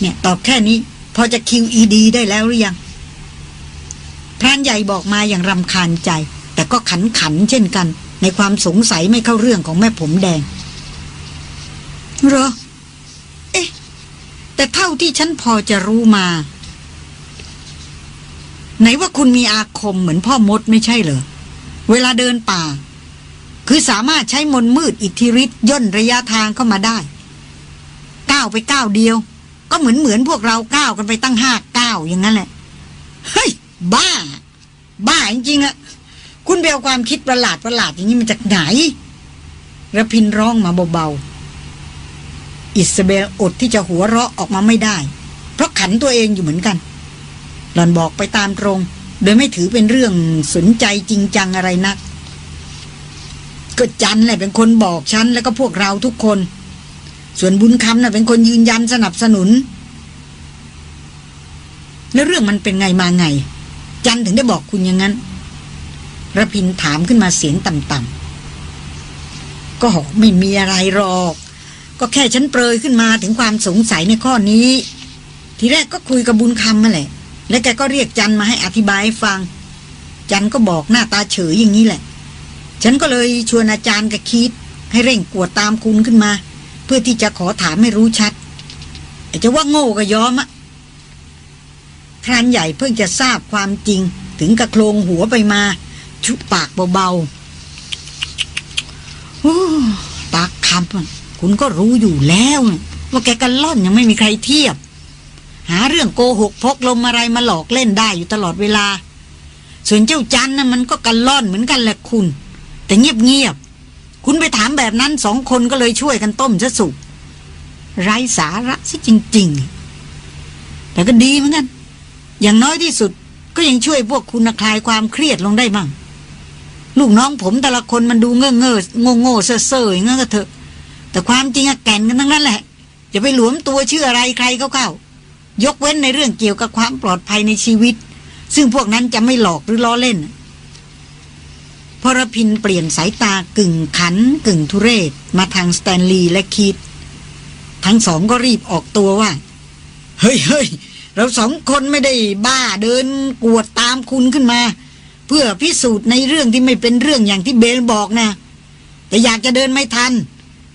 เนี่ยตอบแค่นี้ พอจะ QED ได้แล้วหรือยัง พรานใหญ่บอกมาอย่างรำคาญใจ แต่ก็ขันขันเช่นกัน ในความสงสัยไม่เข้าเรื่องของแม่ผมแดงเหรอ เอ๊ะ แต่เท่าที่ฉันพอจะรู้มา ไหนว่าคุณมีอาคมเหมือนพ่อมดไม่ใช่เหรอ เวลาเดินป่า คือสามารถใช้มนต์มืดอิทธิฤทธิ์ย่นระยะทางเข้ามาได้ก้าวไปก้าวเดียว ก็เหมือนเหมือนพวกเราก้าวกันไปตั้งห้าก้าวอย่างนั้นแหละ เฮ้ย บ้า บ้าจริงๆอะคุณเอาความคิดประหลาดประหลาดอย่างนี้มาจากไหนระพินร้องมาเบาๆ อิสเบลอดที่จะหัวเราะออกมาไม่ได้ เพราะขันตัวเองอยู่เหมือนกัน หลอนบอกไปตามตรง โดยไม่ถือเป็นเรื่องสนใจจริงจังอะไรนัก ก็จันแหละเป็นคนบอกฉันแล้วก็พวกเราทุกคน ส่วนบุญคำน่ะเป็นคนยืนยันสนับสนุน แล้วเรื่องมันเป็นไงมาไง จันถึงได้บอกคุณอย่างนั้นระพินถามขึ้นมาเสียงต่ำๆก็ไม่มีอะไรหรอก ก็แค่ฉันเปรยขึ้นมาถึงความสงสัยในข้อนี้ ทีแรกก็คุยกับบุญคำมาแหละ และแกก็เรียกจันมาให้อธิบายให้ฟัง จันก็บอกหน้าตาเฉยอย่างนี้แหละ ฉันก็เลยชวนอาจารย์กับคิดให้เร่งกวดตามคุณขึ้นมา เพื่อที่จะขอถามให้รู้ชัดอาจจะว่าโง่ก็ยอมอะพรานใหญ่เพิ่งจะทราบความจริง ถึงกระโคลงหัวไปมา ชุบปากเบาๆโอ้ตาคำคุณก็รู้อยู่แล้ว ว่าแกกันล่อนยังไม่มีใครเทียบ หาเรื่องโกหกพกลมอะไรมาหลอกเล่นได้อยู่ตลอดเวลา ส่วนเจ้าจันนะ่ะมันก็กันล่อนเหมือนกันแหละคุณ แต่เงียบๆ คุณไปถามแบบนั้นสองคนก็เลยช่วยกันต้มซะสุกไร้สาระซะจริง ๆ แต่ก็ดีเหมือนกัน อย่างน้อยที่สุดก็ยังช่วยพวกคุณคลายความเครียดลงได้บ้างลูกน้องผมแต่ละคนมันดูเง่อเง่อโง่โง่เซ่อเซ่ออย่างงั้นก็เถอะ แต่ความจริงอะแก่นกันทั้งนั้นแหละจะไปหลวมตัวชื่ออะไรใครเข้าๆยกเว้นในเรื่องเกี่ยวกับความปลอดภัยในชีวิต ซึ่งพวกนั้นจะไม่หลอกหรือล้อเล่น พรพินเปลี่ยนสายตากึ่งขันกึ่งทุเรศ มาทางสแตนลีย์และคิด ทั้งสองก็รีบออกตัวว่า เฮ้ยเฮ้ยเราสองคนไม่ได้บ้าเดินกวดตามคุณขึ้นมา เพื่อพิสูจน์ในเรื่องที่ไม่เป็นเรื่องอย่างที่เบลบอกนะ แต่อยากจะเดินให้ทัน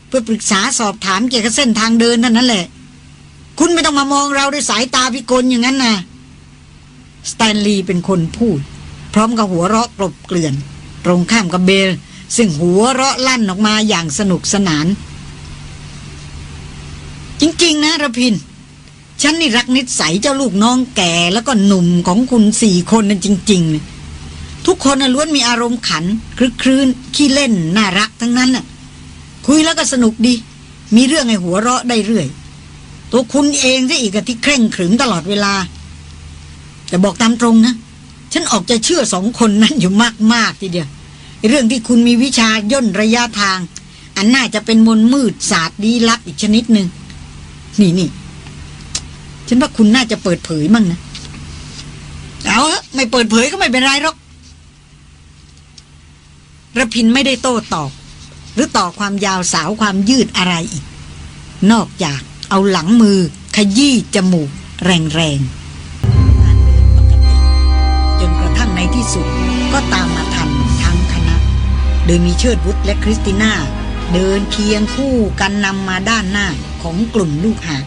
เพื่อปรึกษาสอบถามเกี่ยวกับเส้นทางเดินเท่านั้นแหละ คุณไม่ต้องมามองเราด้วยสายตาพิกลอย่างนั้นนะสแตนลีย์เป็นคนพูด พร้อมกับหัวเราะกลบเกลื่อน ตรงข้ามกับเบล ซึ่งหัวเราะลั่นออกมาอย่างสนุกสนาน จริง ๆ นะระพิน ฉันนี่รักนิสัยเจ้าลูกน้องแก่แล้วก็หนุ่มของคุณสี่คนนั่นจริง ๆ ทุกคนล้วนมีอารมณ์ขันคลึกครื้นขี้เล่นน่ารักทั้งนั้นน่ะคุยแล้วก็สนุกดี มีเรื่องให้หัวเราะได้เรื่อย ตัวคุณเองที่อีกที่เคร่งขรึมตลอดเวลา แต่บอกตามตรงนะ ฉันออกจะเชื่อสองคนนั้นอยู่มาก ๆ ทีเดียว เรื่องที่คุณมีวิชาย่นระยะทาง อันน่าจะเป็นมนมืดศาสตร์ดีลับอีกชนิดหนึ่งนี่นี่ฉันว่าคุณน่าจะเปิดเผยมั่งนะ เอาไม่เปิดเผยก็ไม่เป็นไรหรอกระพินไม่ได้โต้ตอบ หรือต่อความยาวสาวความยืดอะไรอีก นอกจากเอาหลังมือขยี้จมูก แรงๆการเดินปกติจนกระทั่งในที่สุดก็ตามมา โดยมีเชิดวุฒและคริสติน่า เดินเคียงคู่กันนำมาด้านหน้าของกลุ่มลูกหา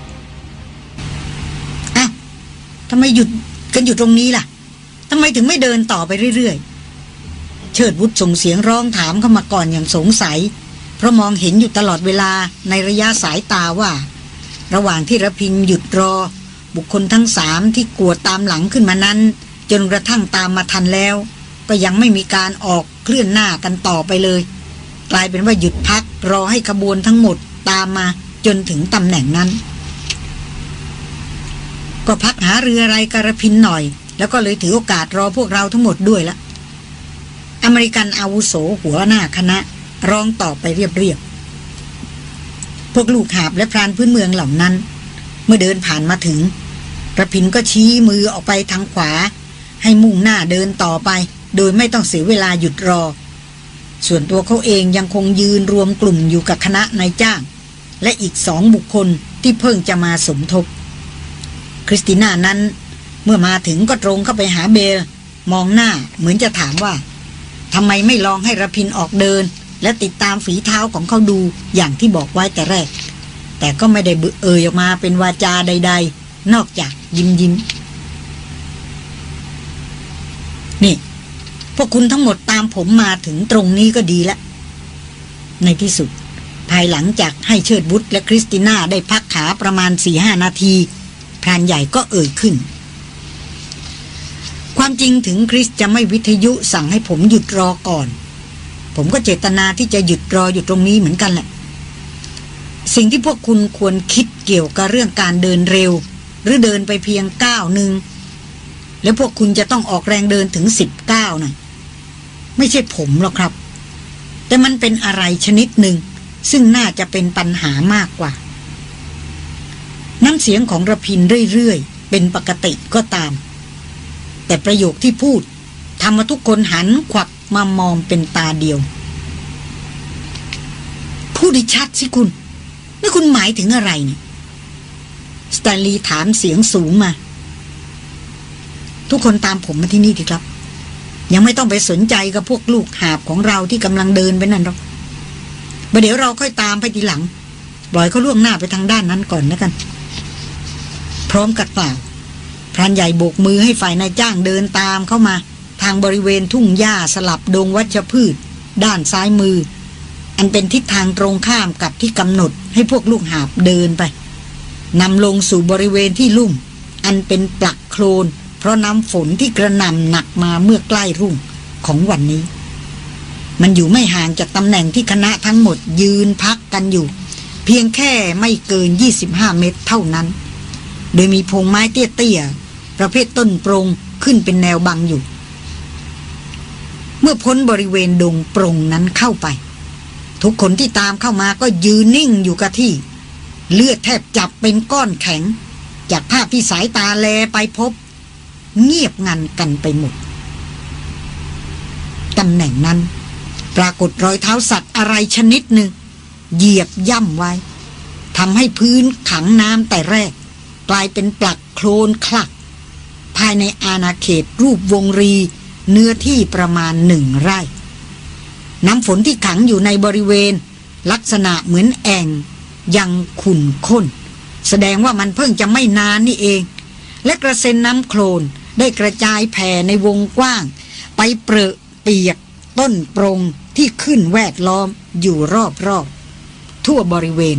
อ้าวทำไมหยุดกันอยู่ตรงนี้ล่ะทำไมถึงไม่เดินต่อไปเรื่อยๆ เชิดวุฒส่งเสียงร้องถามเข้ามาก่อนอย่างสงสัย เพราะมองเห็นอยู่ตลอดเวลาในระยะสายตาว่า ระหว่างที่ระพินหยุดรอ บุคคลทั้งสามที่กวดตามหลังขึ้นมานั้น จนกระทั่งตามมาทันแล้ว ก็ยังไม่มีการออก เคลื่อนหน้ากันต่อไปเลย กลายเป็นว่าหยุดพักรอให้ขบวนทั้งหมดตามมาจนถึงตำแหน่งนั้น ก็พักหาเรืออะไรกระพินหน่อย แล้วก็เลยถือโอกาสรอพวกเราทั้งหมดด้วยละอเมริกันอาวุโสหัวหน้าคณะร้องต่อไปเรียบๆพวกลูกหาบและพรานพื้นเมืองเหล่านั้น เมื่อเดินผ่านมาถึงกระพินก็ชี้มือออกไปทางขวา ให้มุ่งหน้าเดินต่อไป โดยไม่ต้องเสียเวลาหยุดรอ ส่วนตัวเขาเองยังคงยืนรวมกลุ่มอยู่กับคณะนายจ้าง และอีกสองบุคคลที่เพิ่งจะมาสมทบ คริสติน่านั้นเมื่อมาถึงก็ตรงเข้าไปหาเบล มองหน้าเหมือนจะถามว่าทำไมไม่ลองให้ระพินออกเดิน และติดตามฝีเท้าของเขาดูอย่างที่บอกไว้แต่แรก แต่ก็ไม่ได้เบเอ่ยออกมาเป็นวาจาใด ๆ นอกจากยิ้มยิ้ม พวกคุณทั้งหมดตามผมมาถึงตรงนี้ก็ดีแล้วในที่สุด ภายหลังจากให้เชิดบุตรและคริสติน่าได้พักขาประมาณสี่ห้านาทีพรานใหญ่ก็เอ่ยขึ้น ความจริงถึงคริสจะไม่วิทยุสั่งให้ผมหยุดรอก่อน ผมก็เจตนาที่จะหยุดรออยู่ตรงนี้เหมือนกันแหละ สิ่งที่พวกคุณควรคิดเกี่ยวกับเรื่องการเดินเร็ว หรือเดินไปเพียงก้าวหนึ่งแล้วพวกคุณจะต้องออกแรงเดินถึงสิบก้าวนะ ไม่ใช่ผมหรอกครับ แต่มันเป็นอะไรชนิดหนึ่ง ซึ่งน่าจะเป็นปัญหามากกว่า น้ำเสียงของระพินเรื่อยๆ เป็นปกติก็ตาม แต่ประโยคที่พูดทำมาทุกคนหันขวับมามองเป็นตาเดียว พูดได้ชัดสิคุณ นี่คุณหมายถึงอะไรเนี่ยสแตนลีย์ถามเสียงสูงมา ทุกคนตามผมมาที่นี่ทีครับ ยังไม่ต้องไปสนใจกับพวกลูกหาบของเราที่กำลังเดินไปนั่นหรอกเดี๋ยวเราค่อยตามไปทีหลังปล่อยเขาล่วงหน้าไปทางด้านนั้นก่อนนะกัน พร้อมกัดเปล่าพรานใหญ่โบกมือให้ฝ่ายนายจ้างเดินตามเข้ามา ทางบริเวณทุ่งหญ้าสลับดงวัชพืช ด้านซ้ายมือ อันเป็นทิศทางตรงข้ามกับที่กำหนดให้พวกลูกหาบเดินไปนำลงสู่บริเวณที่ลุ่ม อันเป็นปลักโคลน ราะน้ำฝนที่กระหน่ำหนักมาเมื่อใกล้รุ่งของวันนี้ มันอยู่ไม่ห่างจากตำแหน่งที่คณะทั้งหมดยืนพักกันอยู่ เพียงแค่ไม่เกิน 25 เมตรเท่านั้น โดยมีพงไม้เตี้ยๆประเภทต้นโปรงขึ้นเป็นแนวบังอยู่ เมื่อพ้นบริเวณดงโปรงนั้นเข้าไป ทุกคนที่ตามเข้ามาก็ยืนนิ่งอยู่กับที่ เลือดแทบจับเป็นก้อนแข็ง จากภาพที่สายตาแลไปพบ เงียบงันกันไปหมดตำแหน่งนั้น ปรากฏรอยเท้าสัตว์อะไรชนิดหนึ่ง เหยียบย่ำไว้ทำให้พื้นขังน้ำแต่แรก กลายเป็นปลักโคลนคลัก ภายในอาณาเขตรูปวงรี เนื้อที่ประมาณหนึ่งไร่ น้ำฝนที่ขังอยู่ในบริเวณ ลักษณะเหมือนแอ่ง ยังขุ่นข้น แสดงว่ามันเพิ่งจะไม่นานนี่เอง และกระเซ็นน้ำโคลน ได้กระจายแผ่ในวงกว้าง ไปเปรอะเปียก ต้นปรงที่ขึ้นแวดล้อมอยู่รอบๆ ทั่วบริเวณ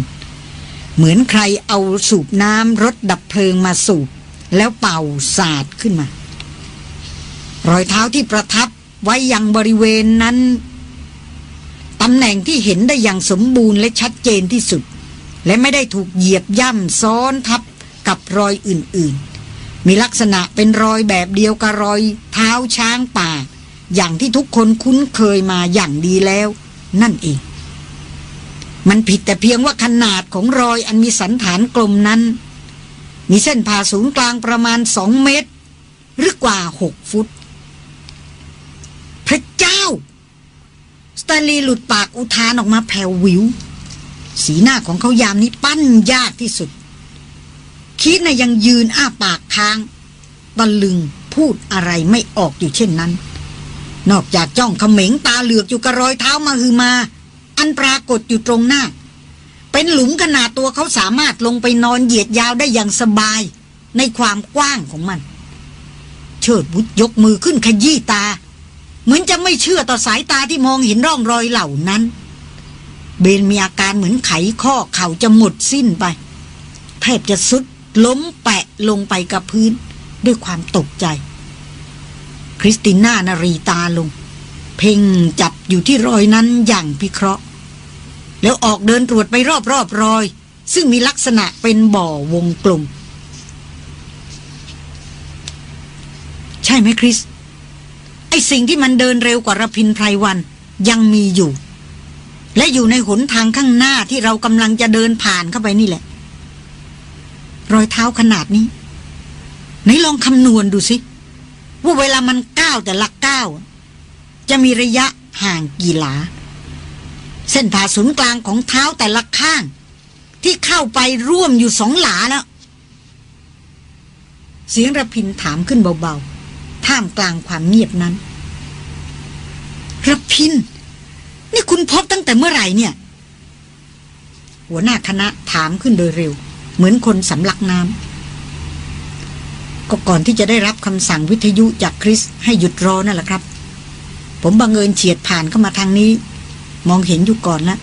เหมือนใครเอาสูบน้ำรถดับเพลิงมาสูบ แล้วเป่าสาดขึ้นมา รอยเท้าที่ประทับไว้ยังบริเวณนั้นตำแหน่งที่เห็นได้อย่างสมบูรณ์และชัดเจนที่สุด และไม่ได้ถูกเหยียบย่ำซ้อนทับกับรอยอื่นๆ มีลักษณะเป็นรอยแบบเดียวกับรอยเท้าช้างป่า อย่างที่ทุกคนคุ้นเคยมาอย่างดีแล้ว นั่นเอง มันผิดแต่เพียงว่าขนาดของรอยอันมีสันฐานกลมนั้น มีเส้นผ่าศูนย์กลางประมาณสองเมตร หรือกว่าหกฟุต พระเจ้า สตนลีหลุดปากอุทานออกมาแผ่ววิว สีหน้าของเขายามนี้ปั้นยากที่สุด คิดนะยังยืนอ้าปากค้างตะลึงพูดอะไรไม่ออกอยู่เช่นนั้น นอกจากจ้องเขม็งตาเหลือกอยู่กับรอยเท้ามาฮือมา อันปรากฏอยู่ตรงหน้า เป็นหลุมขนาดตัวเขาสามารถลงไปนอนเหยียดยาวได้อย่างสบาย ในความกว้างของมัน เชิดบุตรยกมือขึ้นขยี้ตา เหมือนจะไม่เชื่อต่อสายตาที่มองเห็นร่องรอยเหล่านั้น เบนมีอาการเหมือนไขข้อเข่าจะหมดสิ้นไปแทบจะสุด ล้มแปะลงไปกับพื้น ด้วยความตกใจ คริสติน่านารีตาลง เพ่งจับอยู่ที่รอยนั้นอย่างพิเคราะห์ แล้วออกเดินตรวจไปรอบๆรรอย ซึ่งมีลักษณะเป็นบ่อวงกลม ใช่ไหมคริส ไอสิ่งที่มันเดินเร็วกว่ารพินไพรวันยังมีอยู่ และอยู่ในหนทางข้างหน้าที่เรากำลังจะเดินผ่านเข้าไปนี่แหละ รอยเท้าขนาดนี้ ไหนลองคำนวณดูสิ ว่าเวลามันก้าวแต่ละก้าวจะมีระยะห่างกี่หลา เส้นผ่าศูนย์กลางของเท้าแต่ละข้าง ที่เข้าไปร่วมอยู่สองหลาแล้ว เสียงระพินถามขึ้นเบาๆ ท่ามกลางความเงียบนั้นระพิน นี่คุณพบตั้งแต่เมื่อไหร่เนี่ย หัวหน้าคณะถามขึ้นโดยเร็ว เหมือนคนสำลักน้ำก็ก่อนที่จะได้รับคำสั่งวิทยุจากคริสให้หยุดรอนั่นแหละครับ ผมบังเอิญเฉียดผ่านเข้ามาทางนี้ มองเห็นอยู่ก่อนแล้ว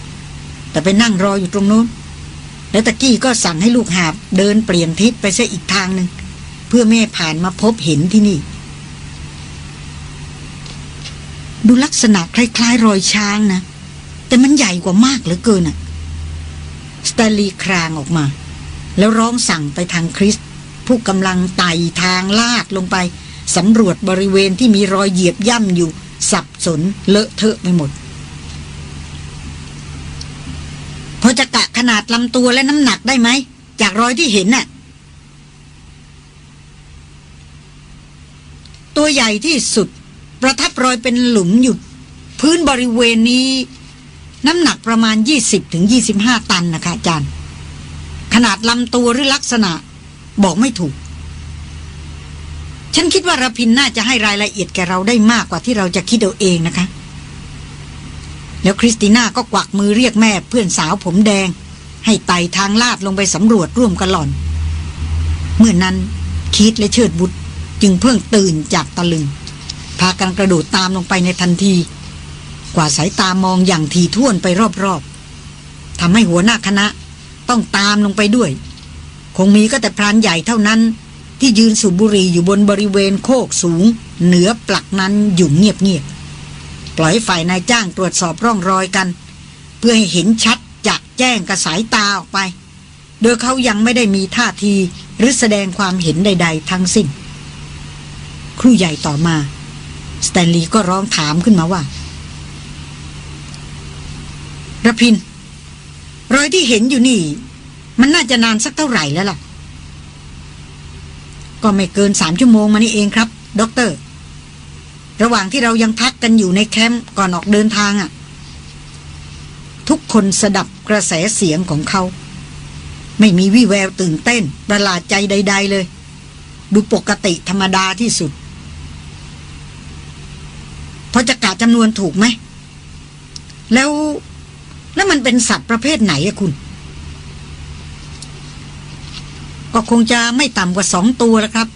แต่ไปนั่งรออยู่ตรงโน้น แล้วตะกี้ก็สั่งให้ลูกหาบเดินเปลี่ยนทิศไปซะอีกทางหนึ่งเพื่อไม่ให้ผ่านมาพบเห็นที่นี่ ดูลักษณะคล้ายๆ รอยช้างนะ แต่มันใหญ่กว่ามากเหลือเกินอะสตาลีครางออกมา แล้วร้องสั่งไปทางคริส ผู้กำลังไต่ทางลาดลงไปสำรวจบริเวณที่มีรอยเหยียบย่ำอยู่ สับสนเลอะเทอะไปหมด พอจะกะขนาดลำตัวและน้ำหนักได้ไหม จากรอยที่เห็นน่ะตัวใหญ่ที่สุด ประทับรอยเป็นหลุมอยู่ พื้นบริเวณนี้ น้ำหนักประมาณ 20-25 ตันนะคะอาจารย์ ขนาดลำตัวหรือลักษณะ บอกไม่ถูก ฉันคิดว่าระพินน่าจะให้รายละเอียดแกเราได้มากกว่าที่เราจะคิดเอาเองนะคะ แล้วคริสติน่าก็กวักมือเรียกแม่เพื่อนสาวผมแดง ให้ไต่ทางลาดลงไปสำรวจร่วมกันหล่อน เมื่อนนั้นคิดและเชิดบุตรจึงเพิ่งตื่นจากตะลึง พากันกระโดดตามลงไปในทันที กว่าสายตามองอย่างทีท่วนไปรอบๆทำให้หัวหน้าคณะ ต้องตามลงไปด้วย คงมีก็แต่พรานใหญ่เท่านั้น ที่ยืนสูบบุหรี่อยู่บนบริเวณโคกสูง เหนือปลักนั้นอยู่เงียบๆปล่อยฝ่ายนายจ้างตรวจสอบร่องรอยกัน เพื่อให้เห็นชัดจากแจ้งกระสายตาออกไป โดยเขายังไม่ได้มีท่าทีหรือแสดงความเห็นใด ๆ ทั้งสิ้นครูใหญ่ต่อมาสแตนลีย์ก็ร้องถามขึ้นมาว่าระพิน รอยที่เห็นอยู่นี่ มันน่าจะนานสักเท่าไหร่แล้วล่ะ ก็ไม่เกินสามชั่วโมงมานี่เองครับด็อกเตอร์ ระหว่างที่เรายังพักกันอยู่ในแคมป์ก่อนออกเดินทางอะ่ะ ทุกคนสดับกระแสเสียงของเขา ไม่มีวี่แววตื่นเต้น ประหลาดใจใด ๆ เลย ดูปกติธรรมดาที่สุดพอจะกะจำนวนถูกไหม แล้ว แล้วมันเป็นสัตว์ประเภทไหนอะคุณ ก็คงจะไม่ต่ำกว่าสองตัวแล้วครับ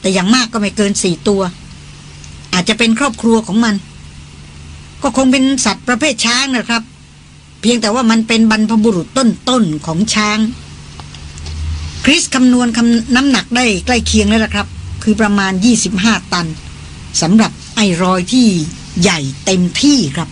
แต่อย่างมากก็ไม่เกินสี่ตัว อาจจะเป็นครอบครัวของมัน ก็คงเป็นสัตว์ประเภทช้างนะครับ เพียงแต่ว่ามันเป็นบรรพบุรุษต้นๆของช้าง คริสคำนวณคำน้ำหนักได้ใกล้เคียงแล้วละครับ คือประมาณ 25 ตันสำหรับไอรอยที่ใหญ่เต็มที่ครับ